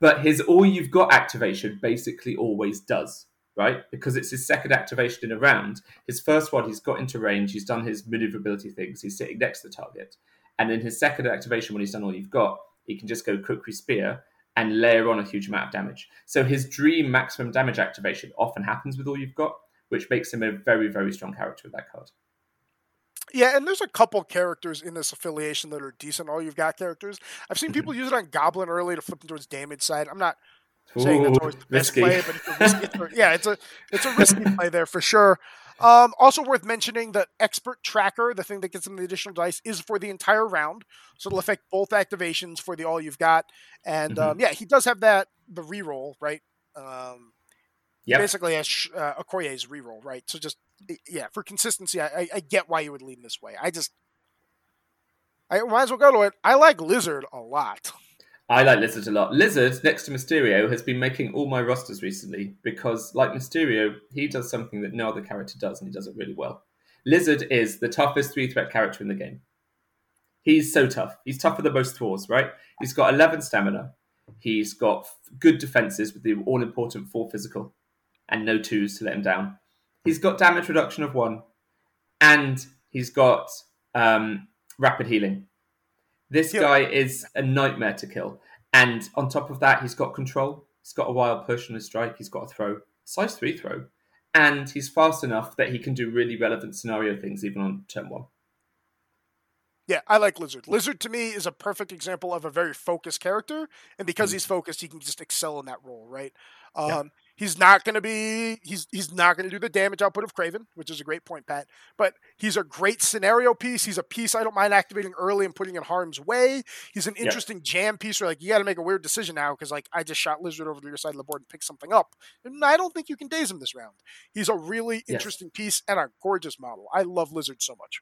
But his all you've got activation basically always does, right? Because it's his second activation in a round. His first one, he's got into range, he's done his maneuverability things, he's sitting next to the target. And in his second activation, when he's done all you've got, he can just go Kukri Spear and layer on a huge amount of damage. So his dream maximum damage activation often happens with all you've got, which makes him a very, very strong character with that card. Yeah, and there's a couple characters in this affiliation that are decent. All you've got characters. I've seen mm-hmm. people use it on Goblin early to flip them towards damage side. I'm not saying that's always the best risky. play, but it's a risky, it's a- yeah, it's a it's a risky play there for sure. Um, also worth mentioning that expert tracker, the thing that gets them the additional dice, is for the entire round, so it'll affect both activations for the all you've got. And um, yeah, he does have that the reroll right. Um, Yep. basically has sh- uh, Okoye's reroll, right? So just yeah, for consistency, I, I, I get why you would lean this way. I just I might as well go to it. I like Lizard a lot. I like Lizard a lot. Lizard, next to Mysterio, has been making all my rosters recently because, like Mysterio, he does something that no other character does, and he does it really well. Lizard is the toughest three threat character in the game. He's so tough. He's tougher than most Thors, right? He's got 11 stamina. He's got good defenses with the all important four physical and no twos to let him down. He's got damage reduction of one, and he's got um, rapid healing. This guy is a nightmare to kill. And on top of that, he's got control. He's got a wild push and a strike. He's got a throw, size three throw, and he's fast enough that he can do really relevant scenario things even on turn one. Yeah, I like Lizard. Lizard to me is a perfect example of a very focused character, and because he's focused, he can just excel in that role, right? Um, Yeah. He's not going to be he's he's not going to do the damage output of Kraven, which is a great point, Pat. But he's a great scenario piece. He's a piece I don't mind activating early and putting in harm's way. He's an Yeah. interesting jam piece where like you got to make a weird decision now because like I just shot Lizard over to your side of the board and picked something up, and I don't think you can daze him this round. He's a really Yes. interesting piece and a gorgeous model. I love Lizard so much.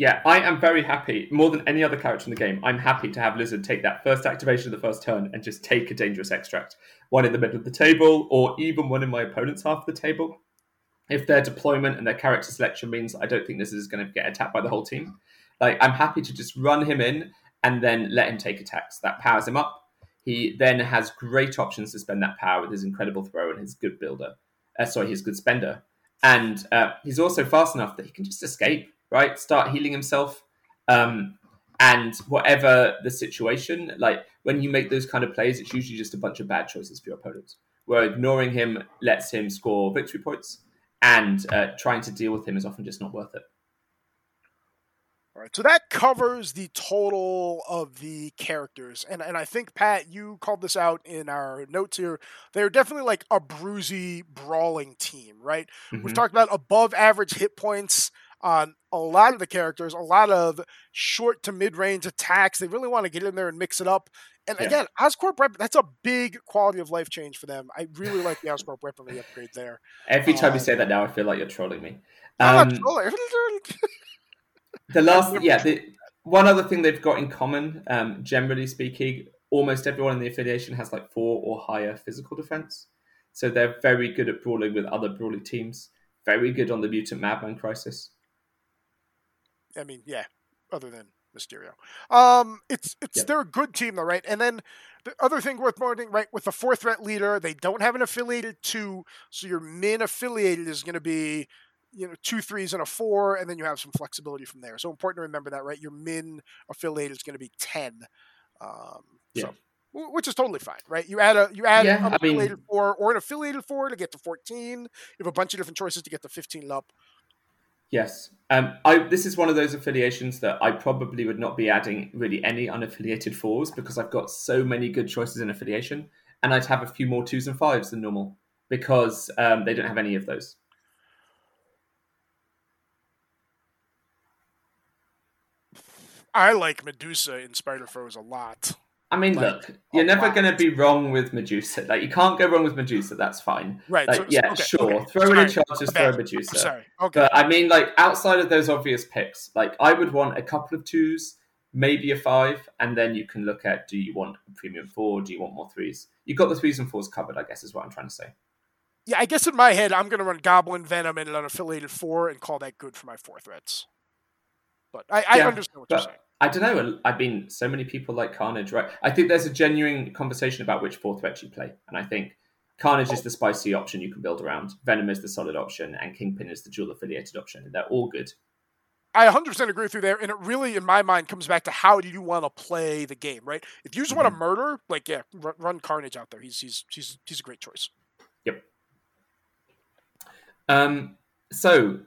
Yeah, I am very happy, more than any other character in the game. I'm happy to have Lizard take that first activation of the first turn and just take a dangerous extract. One in the middle of the table, or even one in my opponent's half of the table. If their deployment and their character selection means I don't think this is going to get attacked by the whole team, like I'm happy to just run him in and then let him take attacks. That powers him up. He then has great options to spend that power with his incredible throw and his good builder. Uh, sorry, his good spender. And uh, he's also fast enough that he can just escape, right? Start healing himself. Um, and whatever the situation, like when you make those kind of plays, it's usually just a bunch of bad choices for your opponent. Where ignoring him lets him score victory points, and uh, trying to deal with him is often just not worth it. All right, so that covers the total of the characters, and and I think Pat, you called this out in our notes here. They're definitely like a bruisey, brawling team, right? We've Mhm. talked about above average hit points on a lot of the characters, a lot of short to mid range attacks. They really want to get in there and mix it up. And Yeah. again, Oscorp weapon, that's a big quality of life change for them. I really like the Oscorp weaponry upgrade there. Every time you Uh, say that now, I feel like you're trolling me. I'm Um, not trolling. The last, yeah, the, one other thing they've got in common, um, generally speaking, almost everyone in the affiliation has like four or higher physical defense. So they're very good at brawling with other brawling teams. Very good on the mutant madman crisis. I mean, yeah, other than Mysterio. Um, it's it's Yep. they're a good team though, right? And then the other thing worth noting, right, with the four threat leader, they don't have an affiliated two, so your min affiliated is going to be you know two threes and a four, and then you have some flexibility from there. So important to remember that, right? Your min affiliated is going to be ten. Um, Yeah. so which is totally fine, right? You add a you add Yeah, an I mean- affiliated four or an affiliated four to get to fourteen. You have a bunch of different choices to get to fifteen and up. Yes. Um, I, this is one of those affiliations that I probably would not be adding really any unaffiliated fours because I've got so many good choices in affiliation, and I'd have a few more twos and fives than normal because um, they don't have any of those. I like Medusa in Spider Foes a lot. I mean, Like, look, you're never going to be wrong with Medusa. Like, you can't go wrong with Medusa. That's fine. Right. Like, so- yeah, okay, sure. okay. Throw in a Sorry, charge, just throw. Medusa. I'm sorry. Okay. But I mean, like outside of those obvious picks, like I would want a couple of twos, maybe a five, and then you can look at do you want a premium four, do you want more threes? You've got the threes and fours covered, I guess, is what I'm trying to say. yeah, I guess in my head, I'm going to run Goblin, Venom, and an unaffiliated four and call that good for my four threats. But I, I Yeah, understand what you're saying. I don't know. I mean, so many people like Carnage, right? I think there's a genuine conversation about which four threats you play, and I think Carnage is the spicy option you can build around. Venom is the solid option, and Kingpin is the dual affiliated option. They're all good. I 100% agree with you there, and it really, in my mind, comes back to how do you want to play the game, right? If you just want to murder, like yeah, run, run Carnage out there. He's he's he's he's a great choice. Yep. Um, so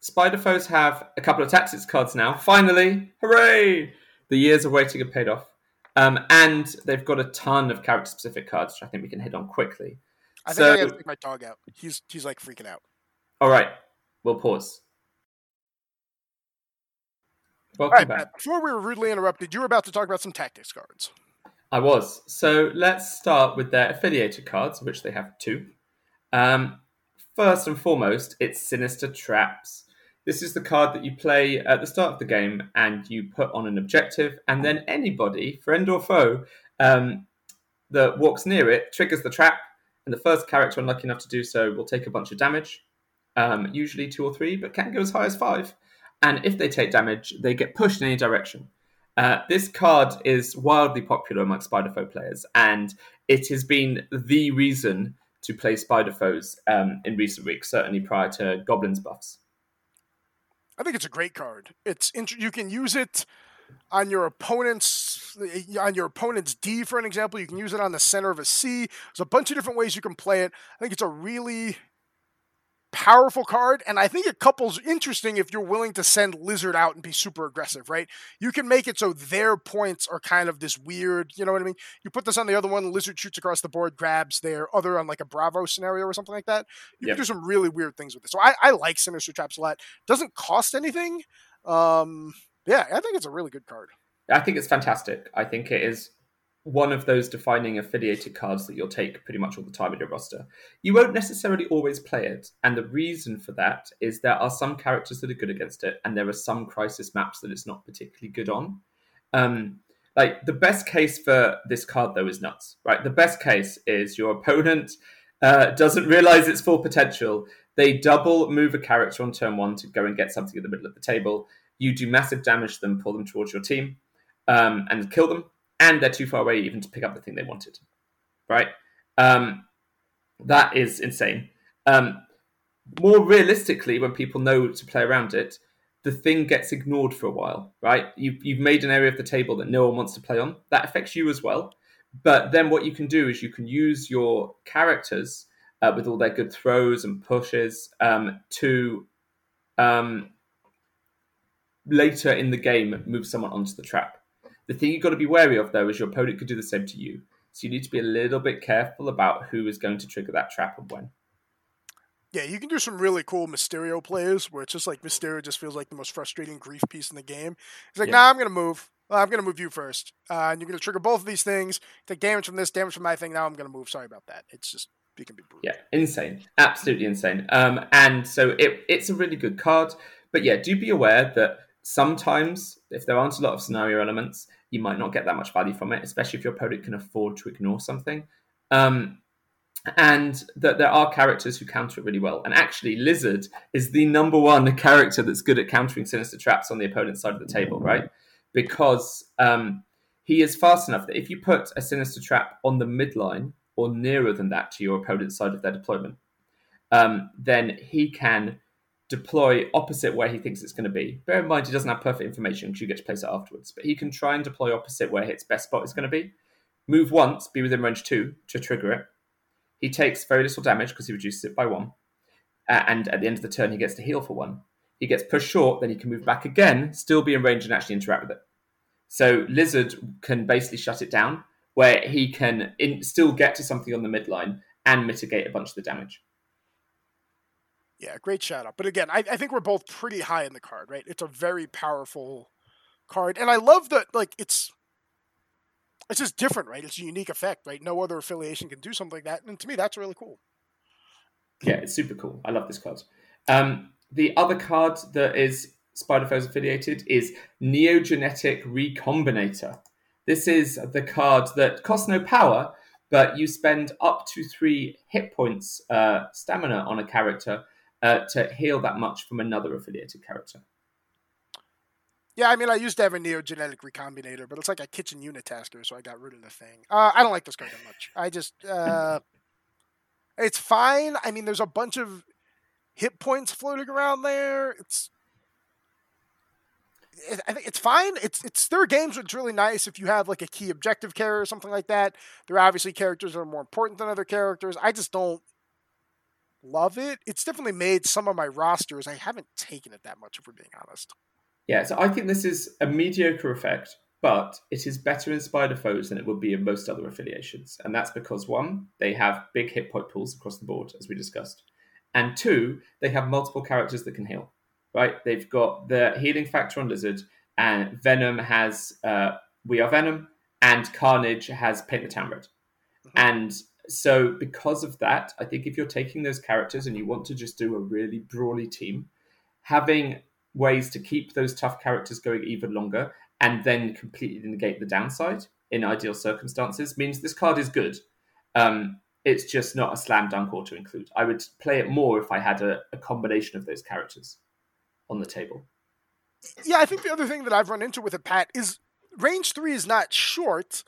Spider Foes have a couple of tactics cards now. Finally, hooray! The years of waiting have paid off. Um, and they've got a ton of character specific cards, which I think we can hit on quickly. I think So- I got to take my dog out. He's he's like freaking out. All right, we'll pause. Welcome right, back. Matt, before we were rudely interrupted, you were about to talk about some tactics cards. I was. So let's start with their affiliated cards, which they have two. Um, first and foremost, it's Sinister Traps. This is the card that you play at the start of the game and you put on an objective, and then anybody, friend or foe, um, that walks near it triggers the trap, and the first character unlucky enough to do so will take a bunch of damage, um, usually two or three, but can go as high as five. And if they take damage, they get pushed in any direction. Uh, this card is wildly popular among Spider Foe players, and it has been the reason to play Spider Foes um, in recent weeks, certainly prior to Goblins buffs. I think it's a great card. It's int- you can use it on your opponent's eh, on your opponent's D for an example. You can use it on the center of a C. There's a bunch of different ways you can play it. I think it's a really powerful card, and I think it couples interesting if you're willing to send Lizard out and be super aggressive, right? You can make it so their points are kind of this weird, you know what I mean? You put this on the other one, Lizard shoots across the board, grabs their other on like a Bravo scenario or something like that. You Yep. can do some really weird things with it. So I, I like Sinister Traps a lot. Doesn't cost anything. Um, yeah, I think it's a really good card. I think it's fantastic. I think it is one of those defining affiliated cards that you'll take pretty much all the time in your roster. You won't necessarily always play it, and the reason for that is there are some characters that are good against it, and there are some crisis maps that it's not particularly good on. Um, like the best case for this card though is nuts, right? The best case is your opponent uh, doesn't realize its full potential. They double move a character on turn one to go and get something in the middle of the table. You do massive damage to them, pull them towards your team, um, and kill them. And they're too far away even to pick up the thing they wanted, right? Um, that is insane. Um, more realistically, when people know to play around it, the thing gets ignored for a while, right? You've, you've made an area of the table that no one wants to play on. That affects you as well. But then what you can do is you can use your characters uh, with all their good throws and pushes um, to um, later in the game move someone onto the trap. The thing you've got to be wary of, though, is your opponent could do the same to you. So you need to be a little bit careful about who is going to trigger that trap and when. Yeah, you can do some really cool Mysterio plays where it's just like Mysterio just feels like the most frustrating grief piece in the game. He's like, Yeah. nah, I'm going to move. Uh, I'm going to move you first. Uh, and you're going to trigger both of these things, take damage from this, damage from my thing. Now I'm going to move. Sorry about that. It's just, it can be brutal. Yeah, insane, absolutely insane. Um, and so it, it's a really good card. But yeah, do be aware that sometimes if there aren't a lot of scenario elements, you might not get that much value from it, especially if your opponent can afford to ignore something. Um, and that there are characters who counter it really well. And actually, Lizard is the number one character that's good at countering sinister traps on the opponent's side of the table, right? Because um, he is fast enough that if you put a sinister trap on the midline or nearer than that to your opponent's side of their deployment, um, then he can deploy opposite where he thinks it's going to be. Bear in mind, he doesn't have perfect information because you get to place it afterwards, but he can try and deploy opposite where its best spot is going to be. Move once, be within range two to trigger it. He takes very little damage because he reduces it by one. Uh, and at the end of the turn, he gets to heal for one. he gets pushed short, then he can move back again, still be in range and actually interact with it. So Lizard can basically shut it down, where he can in, still get to something on the midline and mitigate a bunch of the damage. Yeah, great shout out. But again, I, I think we're both pretty high in the card, right? It's a very powerful card, and I love that. Like it's it's just different, right? It's a unique effect, right? No other affiliation can do something like that, and to me, that's really cool. Yeah, it's super cool. I love this card. Um, the other card that is Spider Foes affiliated is Neogenetic Recombinator. This is the card that costs no power, but you spend up to three hit points uh, stamina on a character uh, to heal that much from another affiliated character. Yeah, I mean, I used to have a neogenetic recombinator, but it's like a kitchen unitasker, so I got rid of the thing. Uh, I don't like this card that much. I just, uh, it's fine. I mean, there's a bunch of hit points floating around there. It's, it, I think it's fine. It's it's there are games it's really nice if you have like a key objective carrier or something like that. There are obviously characters that are more important than other characters. I just don't love it. It's definitely made some of my rosters. I haven't taken it that much, if we're being honest. Yeah, so I think this is a mediocre effect, but it is better in Spider Foes than it would be in most other affiliations. And that's because one, they have big hit point pools across the board, as we discussed. And two, they have multiple characters that can heal. Right? They've got the healing factor on Lizard, and Venom has uh, We Are Venom, and Carnage has Paint the Town Red. Mm-hmm. And so, because of that, I think if you're taking those characters and you want to just do a really brawly team, having ways to keep those tough characters going even longer and then completely negate the downside in ideal circumstances means this card is good. Um, it's just not a slam dunk or to include. I would play it more if I had a, a combination of those characters on the table. Yeah, I think the other thing that I've run into with it, Pat, is range three is not short,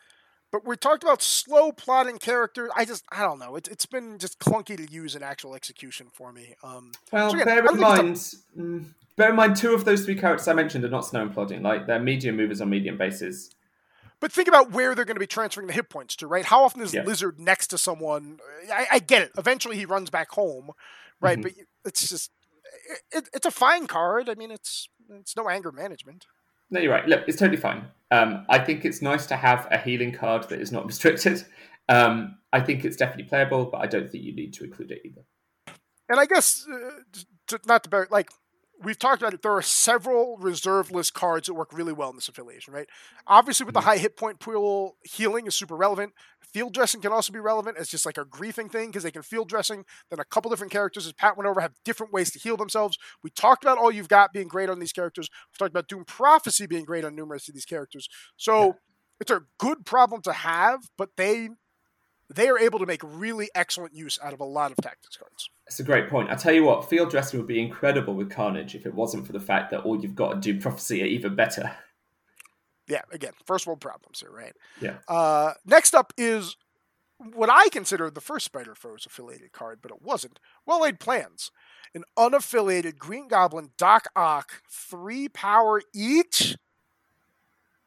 but we talked about slow plotting characters. I just, I don't know. It's it's been just clunky to use in actual execution for me. Um, well, so again, bear in mind, a... Mm, bear in mind, two of those three characters I mentioned are not snow and plodding. Like they're medium movers on medium bases. But think about where they're going to be transferring the hit points to, right? How often is yeah. Lizard next to someone? I, I, get it. Eventually, he runs back home, right? Mm-hmm. But it's just, it, it's a fine card. I mean, it's it's no anger management. No, you're right. Look, it's totally fine. Um, I think it's nice to have a healing card that is not restricted. Um, I think it's definitely playable, but I don't think you need to include it either. And I guess, uh, to, not to bear, like, we've talked about it. There are several reserve list cards that work really well in this affiliation, right? Obviously, with the mm-hmm. high hit point pool, healing is super relevant. Field dressing can also be relevant as just like a griefing thing because they can field dressing. Then a couple different characters, as Pat went over, have different ways to heal themselves. We talked about all you've got being great on these characters. We talked about Doom Prophecy being great on numerous of these characters. So yeah. it's a good problem to have, but they they are able to make really excellent use out of a lot of tactics cards. That's a great point. I tell you what, field dressing would be incredible with Carnage if it wasn't for the fact that all you've got to do prophecy are even better. Yeah, again, first world problems here, right? Yeah. Uh, next up is what I consider the first Spider Foes affiliated card, but it wasn't. Well laid plans. An unaffiliated Green Goblin Doc Ock, three power each.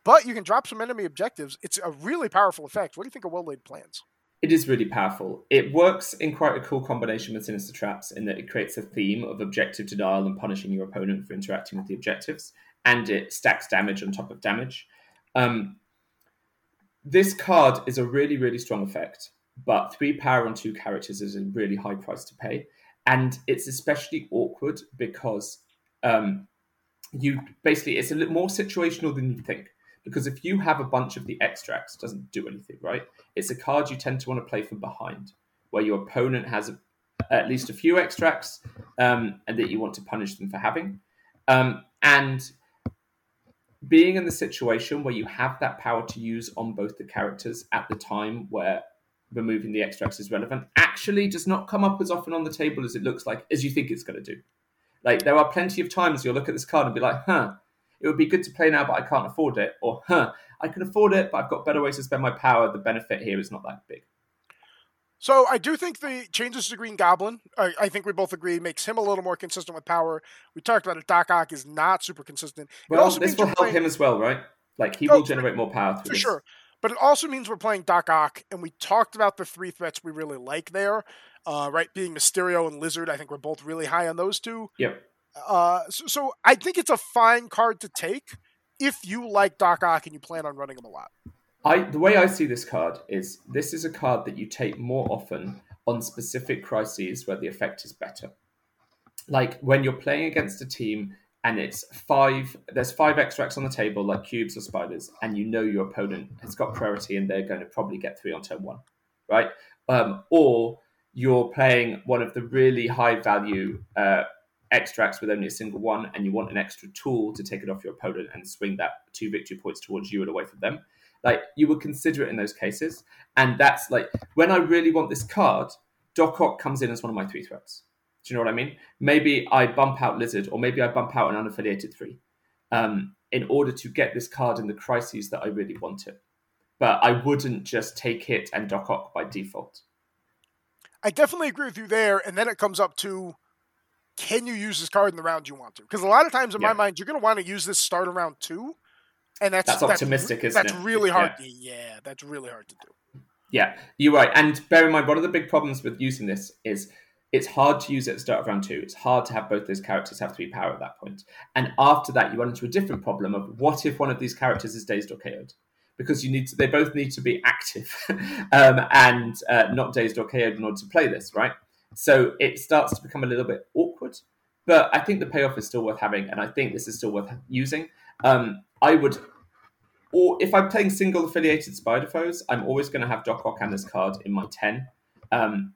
But you can drop some enemy objectives. It's a really powerful effect. What do you think of well laid plans? It is really powerful. It works in quite a cool combination with Sinister Traps in that it creates a theme of objective denial and punishing your opponent for interacting with the objectives, and it stacks damage on top of damage. Um, this card is a really, really strong effect, but three power on two characters is a really high price to pay. And it's especially awkward because um, you basically, it's a little more situational than you think. Because if you have a bunch of the extracts, doesn't do anything, right? It's a card you tend to want to play from behind, where your opponent has at least a few extracts um, and that you want to punish them for having. Um, and being in the situation where you have that power to use on both the characters at the time where removing the extracts is relevant actually does not come up as often on the table as it looks like as you think it's going to do. Like there are plenty of times you'll look at this card and be like, huh, it would be good to play now, but I can't afford it. Or, huh, I can afford it, but I've got better ways to spend my power. The benefit here is not that big. So I do think the changes to Green Goblin, I, I, think we both agree, makes him a little more consistent with power. We talked about it. Doc Ock is not super consistent. Well, this will help playing... him as well, right? Like he oh, will generate more power for this. sure. But it also means we're playing Doc Ock, and we talked about the three threats we really like there, uh, right? Being Mysterio and Lizard. I think we're both really high on those two. Yep. Uh, so, so I think it's a fine card to take if you like Doc Ock and you plan on running him a lot. I the way I see this card is this is a card that you take more often on specific crises where the effect is better. Like when you're playing against a team and it's five there's five extracts on the table like cubes or spiders and you know your opponent has got priority and they're going to probably get three on turn one right um, or you're playing one of the really high value uh, extracts with only a single one and you want an extra tool to take it off your opponent and swing that two victory points towards you and away from them like you would consider it in those cases and that's like when i really want this card doc ock comes in as one of my three threats do you know what I mean? Maybe I bump out Lizard, or maybe I bump out an unaffiliated three, um, in order to get this card in the crises that I really want it. But I wouldn't just take it and Doc Ock by default. I definitely agree with you there. And then it comes up to can you use this card in the round you want to? Because a lot of times in yeah. my mind, you're going to want to use this start around two, and that's that's optimistic, that's, isn't that's it? really hard. Yeah. yeah, that's really hard to do. Yeah, you're right. And bear in mind, one of the big problems with using this is it's hard to use it at the start of round two. It's hard to have both those characters have three power at that point. And after that, you run into a different problem of what if one of these characters is dazed or KO'd? Because you need to, they both need to be active um, and uh, not dazed or KO'd in order to play this, right? So it starts to become a little bit awkward. But I think the payoff is still worth having, and I think this is still worth using. Um, I would, or if I'm playing single affiliated Spider Foes, I'm always going to have Doc Ock and this card in my 10. Um,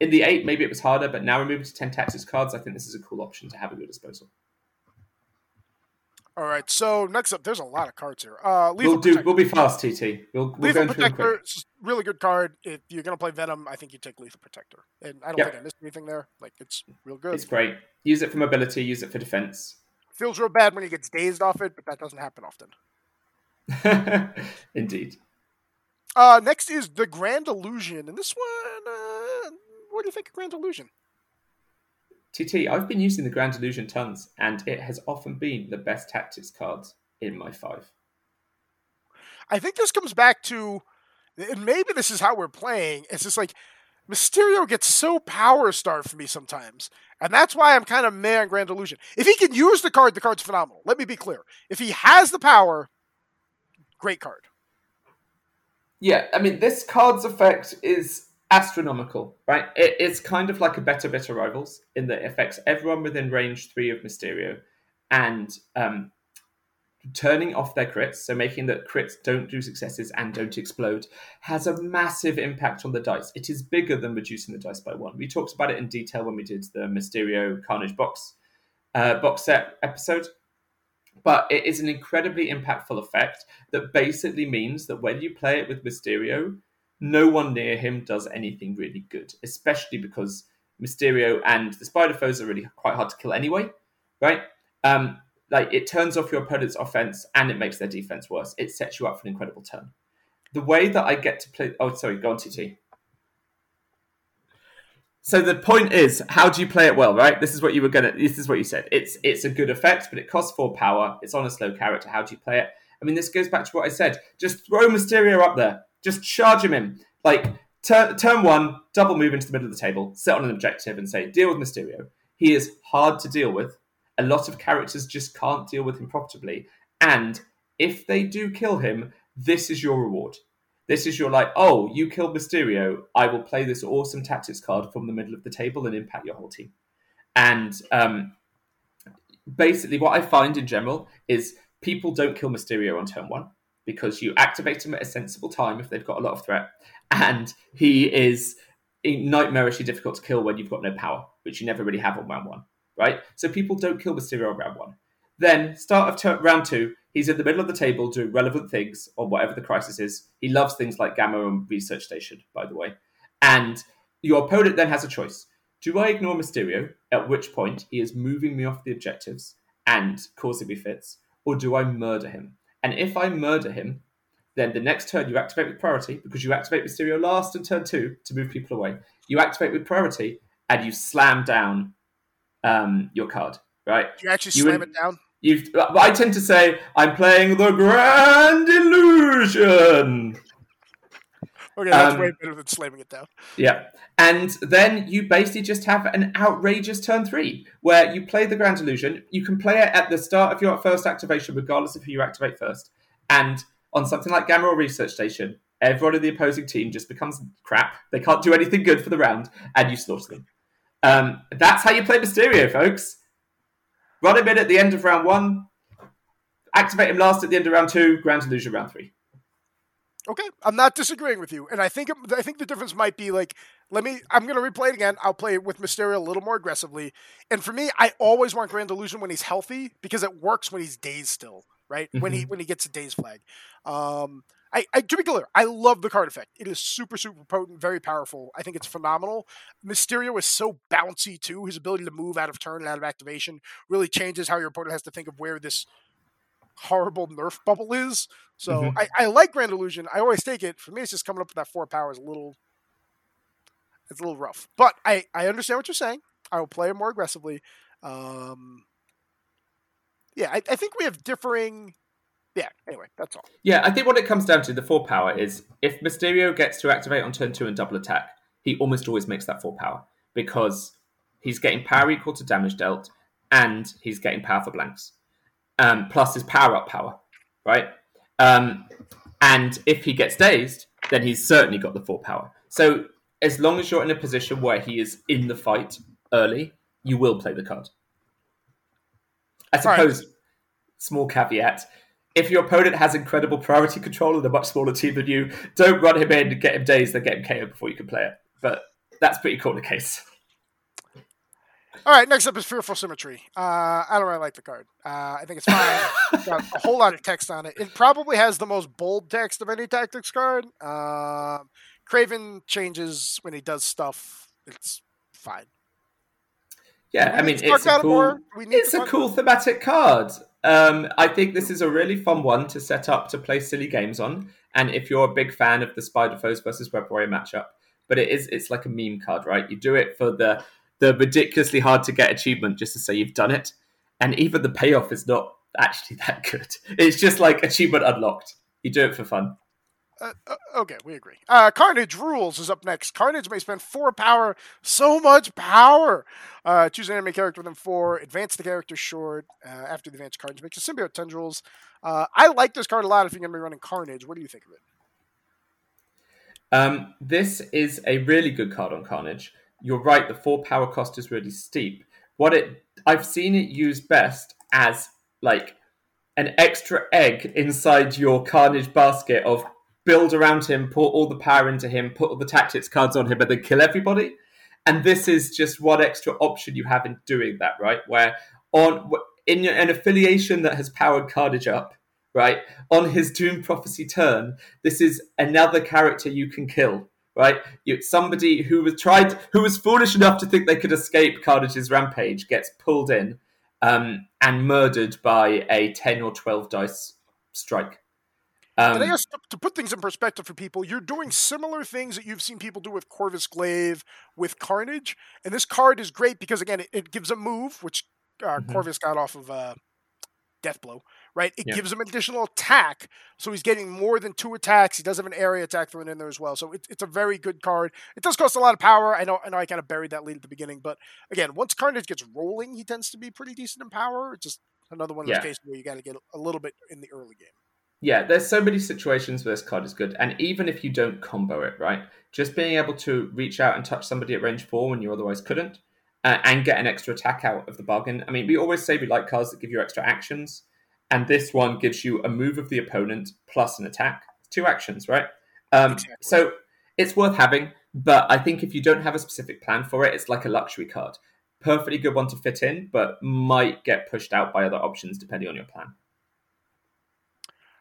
in the eight, maybe it was harder, but now we're moving to ten tactics cards. I think this is a cool option to have at your disposal. All right. So next up, there's a lot of cards here. Uh, we'll do. Protector. We'll be fast, TT. We'll, we'll Lethal Protector, really good card. If you're gonna play Venom, I think you take Lethal Protector, and I don't yep. think I missed anything there. Like it's real good. It's great. Use it for mobility. Use it for defense. Feels real bad when he gets dazed off it, but that doesn't happen often. Indeed. Uh, next is the Grand Illusion, and this one. Uh, what do you think of Grand Illusion? TT, I've been using the Grand Illusion tons, and it has often been the best tactics cards in my five. I think this comes back to, and maybe this is how we're playing. It's just like Mysterio gets so power starved for me sometimes, and that's why I'm kind of meh on Grand Illusion. If he can use the card, the card's phenomenal. Let me be clear. If he has the power, great card. Yeah, I mean, this card's effect is astronomical, right? It, it's kind of like a better bit of rivals in that it affects everyone within range three of Mysterio, and um, turning off their crits, so making that crits don't do successes and don't explode, has a massive impact on the dice. It is bigger than reducing the dice by one. We talked about it in detail when we did the Mysterio Carnage box uh, box set episode. But it is an incredibly impactful effect that basically means that when you play it with Mysterio, no one near him does anything really good, especially because Mysterio and the Spider Foes are really quite hard to kill anyway, right? Um, like it turns off your opponent's offense and it makes their defense worse. It sets you up for an incredible turn. The way that I get to play, oh, sorry, go on, TT. So the point is, how do you play it well, right? This is what you were gonna. This is what you said. It's it's a good effect, but it costs four power. It's on a slow character. How do you play it? I mean, this goes back to what I said. Just throw Mysterio up there. Just charge him in. Like, turn, turn one, double move into the middle of the table, sit on an objective, and say, deal with Mysterio. He is hard to deal with. A lot of characters just can't deal with him profitably. And if they do kill him, this is your reward. This is your, like, oh, you killed Mysterio. I will play this awesome tactics card from the middle of the table and impact your whole team. And um, basically, what I find in general is people don't kill Mysterio on turn one because you activate him at a sensible time if they've got a lot of threat, and he is nightmarishly difficult to kill when you've got no power, which you never really have on round one, right? So people don't kill Mysterio on round one. Then, start of round two, he's in the middle of the table doing relevant things on whatever the crisis is. He loves things like Gamma and Research Station, by the way. And your opponent then has a choice. Do I ignore Mysterio, at which point he is moving me off the objectives and causing me fits, or do I murder him? And if I murder him, then the next turn you activate with priority because you activate Mysterio last and turn two to move people away. You activate with priority and you slam down um, your card, right? You actually you slam in, it down? you I tend to say I'm playing the Grand Illusion. Okay, that's Um, way better than slamming it down. Yeah. And then you basically just have an outrageous turn three where you play the Grand Illusion. You can play it at the start of your first activation, regardless of who you activate first. And on something like Gamma or Research Station, everyone in the opposing team just becomes crap. They can't do anything good for the round, and you slaughter them. Um, that's how you play Mysterio, folks. Run him in at the end of round one, activate him last at the end of round two, Grand Illusion round three. Okay, I'm not disagreeing with you, and I think it- I think the difference might be like, let me. I'm gonna replay it again. I'll play it with Mysterio a little more aggressively, and for me, I always want Grand Illusion when he's healthy because it works when he's dazed still, right? When he when he gets a daze flag. Um, I, I to be clear, I love the card effect. It is super super potent, very powerful. I think it's phenomenal. Mysterio is so bouncy too. His ability to move out of turn and out of activation really changes how your opponent has to think of where this horrible nerf bubble is. So Mhm. I, I like Grand Illusion. I always take it. For me, it's just coming up with that four power is a little it's a little rough. But I, I understand what you're saying. I will play it more aggressively. Um, yeah, I, I think we have differing yeah, anyway, that's all. Yeah, I think what it comes down to, the four power, is if Mysterio gets to activate on turn two and double attack, he almost always makes that four power because he's getting power equal to damage dealt and he's getting power for blanks. Um, plus his power up power, right? Um, and if he gets dazed, then he's certainly got the full power. So as long as you're in a position where he is in the fight early, you will play the card. I All right. suppose, small caveat, if your opponent has incredible priority control and a much smaller team than you, don't run him in, get him dazed, then get him KO before you can play it. But that's pretty cool the case. All right, next up is Fearful Symmetry. Uh, I don't really like the card. Uh, I think it's fine. It's got a whole lot of text on it. It probably has the most bold text of any tactics card. Um Kraven changes when he does stuff. It's fine. Yeah, I mean, it's a about it more. cool, We need it's a cool thematic card. Um, I think this is a really fun one to set up to play silly games on. And if you're a big fan of the Spider Foes versus Web Warrior matchup, but it is it's like a meme card, right? You do it for the the ridiculously hard to get achievement just to say you've done it, and even the payoff is not actually that good. It's just like achievement unlocked. You do it for fun. Uh, uh, okay, we agree. Uh, Carnage Rules is up next. Carnage may spend four power, so much power. Uh, choose an enemy character within four, advance the character short. Uh, after the advanced Carnage makes a symbiote tendrils. Uh, I like this card a lot if you're going to be running Carnage. What do you think of it? Um, this is a really good card on Carnage. You're right, the four power cost is really steep. What it I've seen it used best as like an extra egg inside your Carnage basket of build around him, put all the power into him, put all the tactics cards on him, and then kill everybody. And this is just one extra option you have in doing that, right? Where on in an affiliation that has powered Carnage up, right? On his Doom Prophecy turn, this is another character you can kill, right? You, somebody who was tried, who was foolish enough to think they could escape Carnage's rampage, gets pulled in um, and murdered by a ten or twelve dice strike. Um, and I guess to, to put things in perspective for people, you're doing similar things that you've seen people do with Corvus Glaive with Carnage, and this card is great because again, it, it gives a move which uh, Mhm. Corvus got off of uh, Death Blow, right? It Yeah. gives him additional attack, so he's getting more than two attacks. He does have an area attack thrown in there as well, so it, it's a very good card. It does cost a lot of power. I know, I know, I kind of buried that lead at the beginning, but again, once Carnage gets rolling, he tends to be pretty decent in power. It's just another one of those cases where you got to get a little bit in the early game. yeah, there's so many situations where this card is good, and even if you don't combo it, right, just being able to reach out and touch somebody at range four when you otherwise couldn't, uh, and get an extra attack out of the bargain. I mean, we always say we like cards that give you extra actions, and this one gives you a move of the opponent plus an attack, two actions, right? Um, Exactly. So it's worth having, but I think if you don't have a specific plan for it, it's like a luxury card. Perfectly good one to fit in, but might get pushed out by other options depending on your plan.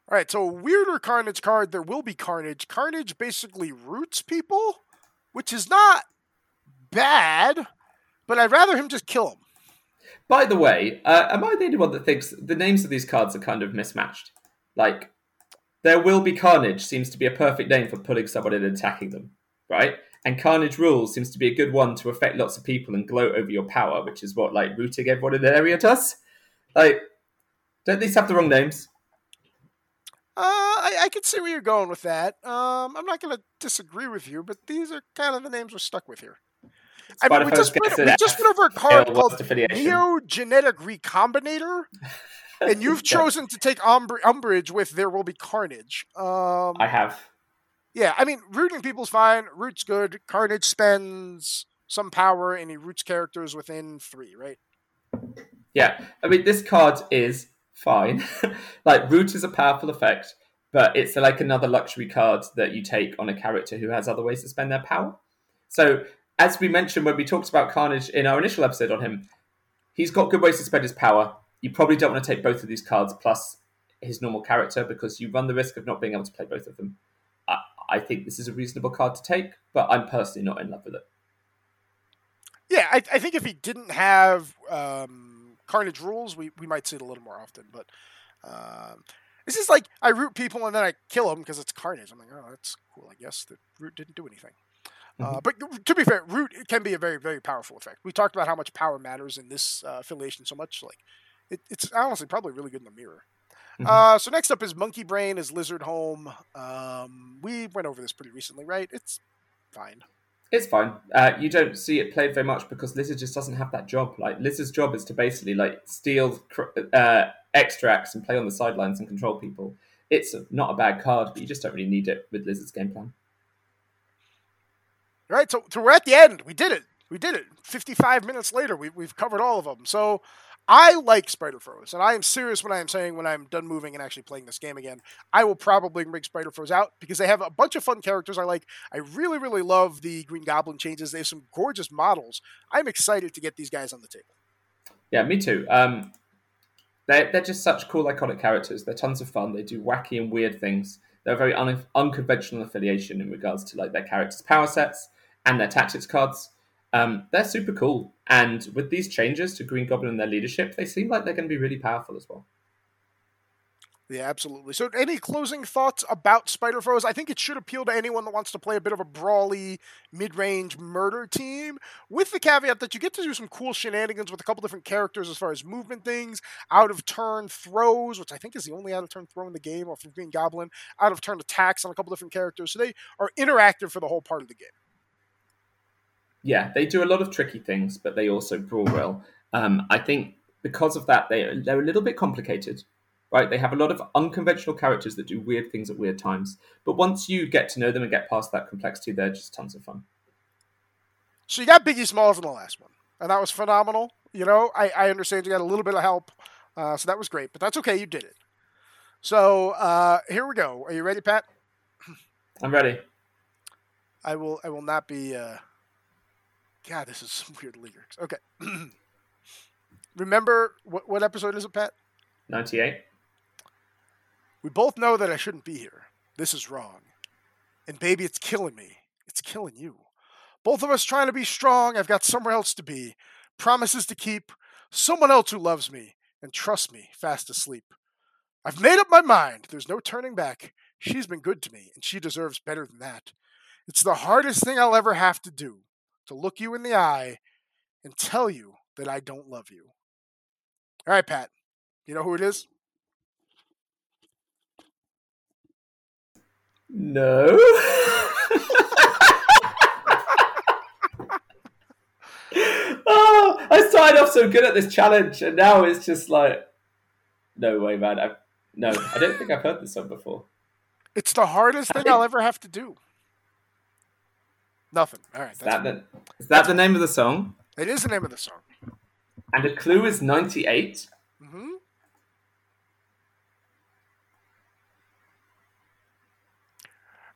All right, so a weirder Carnage card. There will be Carnage. Carnage basically roots people, which is not bad, but I'd rather him just kill him. By the way, uh, am I the only one that thinks the names of these cards are kind of mismatched? Like, there will be Carnage seems to be a perfect name for pulling someone in and attacking them, right? And Carnage Rules seems to be a good one to affect lots of people and gloat over your power, which is what like rooting everyone in the area does. Like, don't these have the wrong names? Uh, I, I can see where you're going with that. Um, I'm not going to disagree with you, but these are kind of the names we're stuck with here. I mean, we just, went, we just went over a card called Neogenetic Recombinator, and you've chosen to take umbr- umbrage with There Will Be Carnage. Um, I have. Yeah, I mean, rooting people's fine. Root's good. Carnage spends some power, and he roots characters within three, right? Yeah, I mean, this card is fine. like, root is a powerful effect, but it's like another luxury card that you take on a character who has other ways to spend their power. So, as we mentioned when we talked about Carnage in our initial episode on him, he's got good ways to spend his power. You probably don't want to take both of these cards plus his normal character because you run the risk of not being able to play both of them. I, I think this is a reasonable card to take, but I'm personally not in love with it. Yeah, I, I think if he didn't have um, Carnage rules, we, we might see it a little more often. But um, this is like I root people and then I kill them because it's Carnage. I'm like, oh, that's cool. I guess the root didn't do anything. Uh, mm-hmm. But to be fair, root can be a very very powerful effect. We talked about how much power matters in this uh, affiliation so much. Like it, it's honestly probably really good in the mirror. Mm-hmm. Uh, so next up is Monkey Brain is Lizard Home. Um, we went over this pretty recently, right? It's fine. It's fine. Uh, you don't see it played very much because Lizard just doesn't have that job. Like Lizard's job is to basically like steal uh, extracts and play on the sidelines and control people. It's not a bad card, but you just don't really need it with Lizard's game plan. All right, so, so we're at the end. We did it. We did it. 55 minutes later, we, we've covered all of them. So I like Spider Foes, and I am serious when I am saying when I'm done moving and actually playing this game again, I will probably bring Spider Foes out because they have a bunch of fun characters I like. I really, really love the Green Goblin changes. They have some gorgeous models. I'm excited to get these guys on the table. Yeah, me too. Um, they're, they're just such cool, iconic characters. They're tons of fun. They do wacky and weird things. They're a very un- unconventional affiliation in regards to like their characters' power sets and their tactics cards. Um, they're super cool. And with these changes to Green Goblin and their leadership, they seem like they're going to be really powerful as well. Yeah, absolutely. So, any closing thoughts about Spider Foes? I think it should appeal to anyone that wants to play a bit of a brawly, mid range murder team, with the caveat that you get to do some cool shenanigans with a couple different characters as far as movement things, out of turn throws, which I think is the only out of turn throw in the game, off of Green Goblin, out of turn attacks on a couple different characters. So, they are interactive for the whole part of the game yeah, they do a lot of tricky things, but they also brawl well. Um, I think because of that, they they're a little bit complicated, right? They have a lot of unconventional characters that do weird things at weird times. But once you get to know them and get past that complexity, they're just tons of fun. So you got Biggie Smalls in the last one, and that was phenomenal. You know, I, I understand you got a little bit of help, uh, so that was great. But that's okay, you did it. So uh, here we go. Are you ready, Pat? I'm ready. I will. I will not be. Uh, God, this is some weird lyrics. Okay. Remember what what episode is it, Pat? Ninety eight. We both know that I shouldn't be here. This is wrong. And baby, it's killing me. It's killing you. Both of us trying to be strong. I've got somewhere else to be. Promises to keep. Someone else who loves me and trusts me fast asleep. I've made up my mind. There's no turning back. She's been good to me, and she deserves better than that. It's the hardest thing I'll ever have to do to look you in the eye and tell you that I don't love you. All right, Pat. You know who it is? No. oh, I started off so good at this challenge, and now it's just like, no way, man. I, no, I don't think I've heard this song before. It's the hardest thing I'll ever have to do. Nothing. All right. Is that, the, is that the name of the song? It is the name of the song. And the clue is 98? Mm-hmm.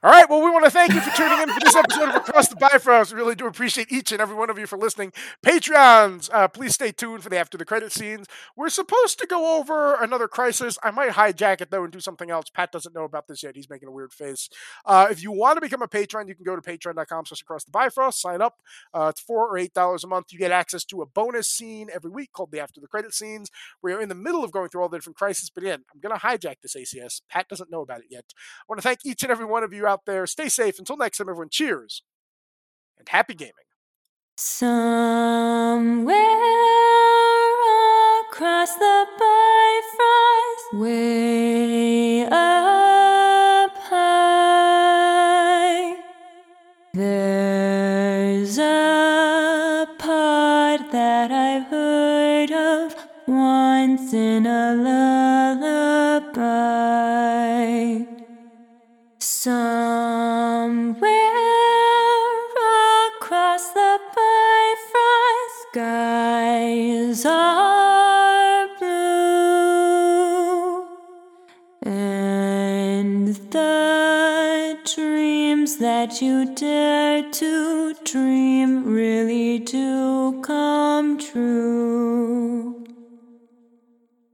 All right. Well, we want to thank you for tuning in for this episode of Across the Bifrost. We really do appreciate each and every one of you for listening. Patreons, uh, please stay tuned for the after the credit scenes. We're supposed to go over another crisis. I might hijack it though and do something else. Pat doesn't know about this yet. He's making a weird face. Uh, if you want to become a patron, you can go to patreon.com across the Bifrost, sign up. Uh, it's four or eight dollars a month. You get access to a bonus scene every week called the after the credit scenes. We're in the middle of going through all the different crises, but again, I'm going to hijack this ACS. Pat doesn't know about it yet. I want to thank each and every one of you out there. Stay safe. Until next time, everyone, cheers and happy gaming. Somewhere across the Bifrost, way up high, there's a pod that I've heard of once in a love. You dare to dream really do.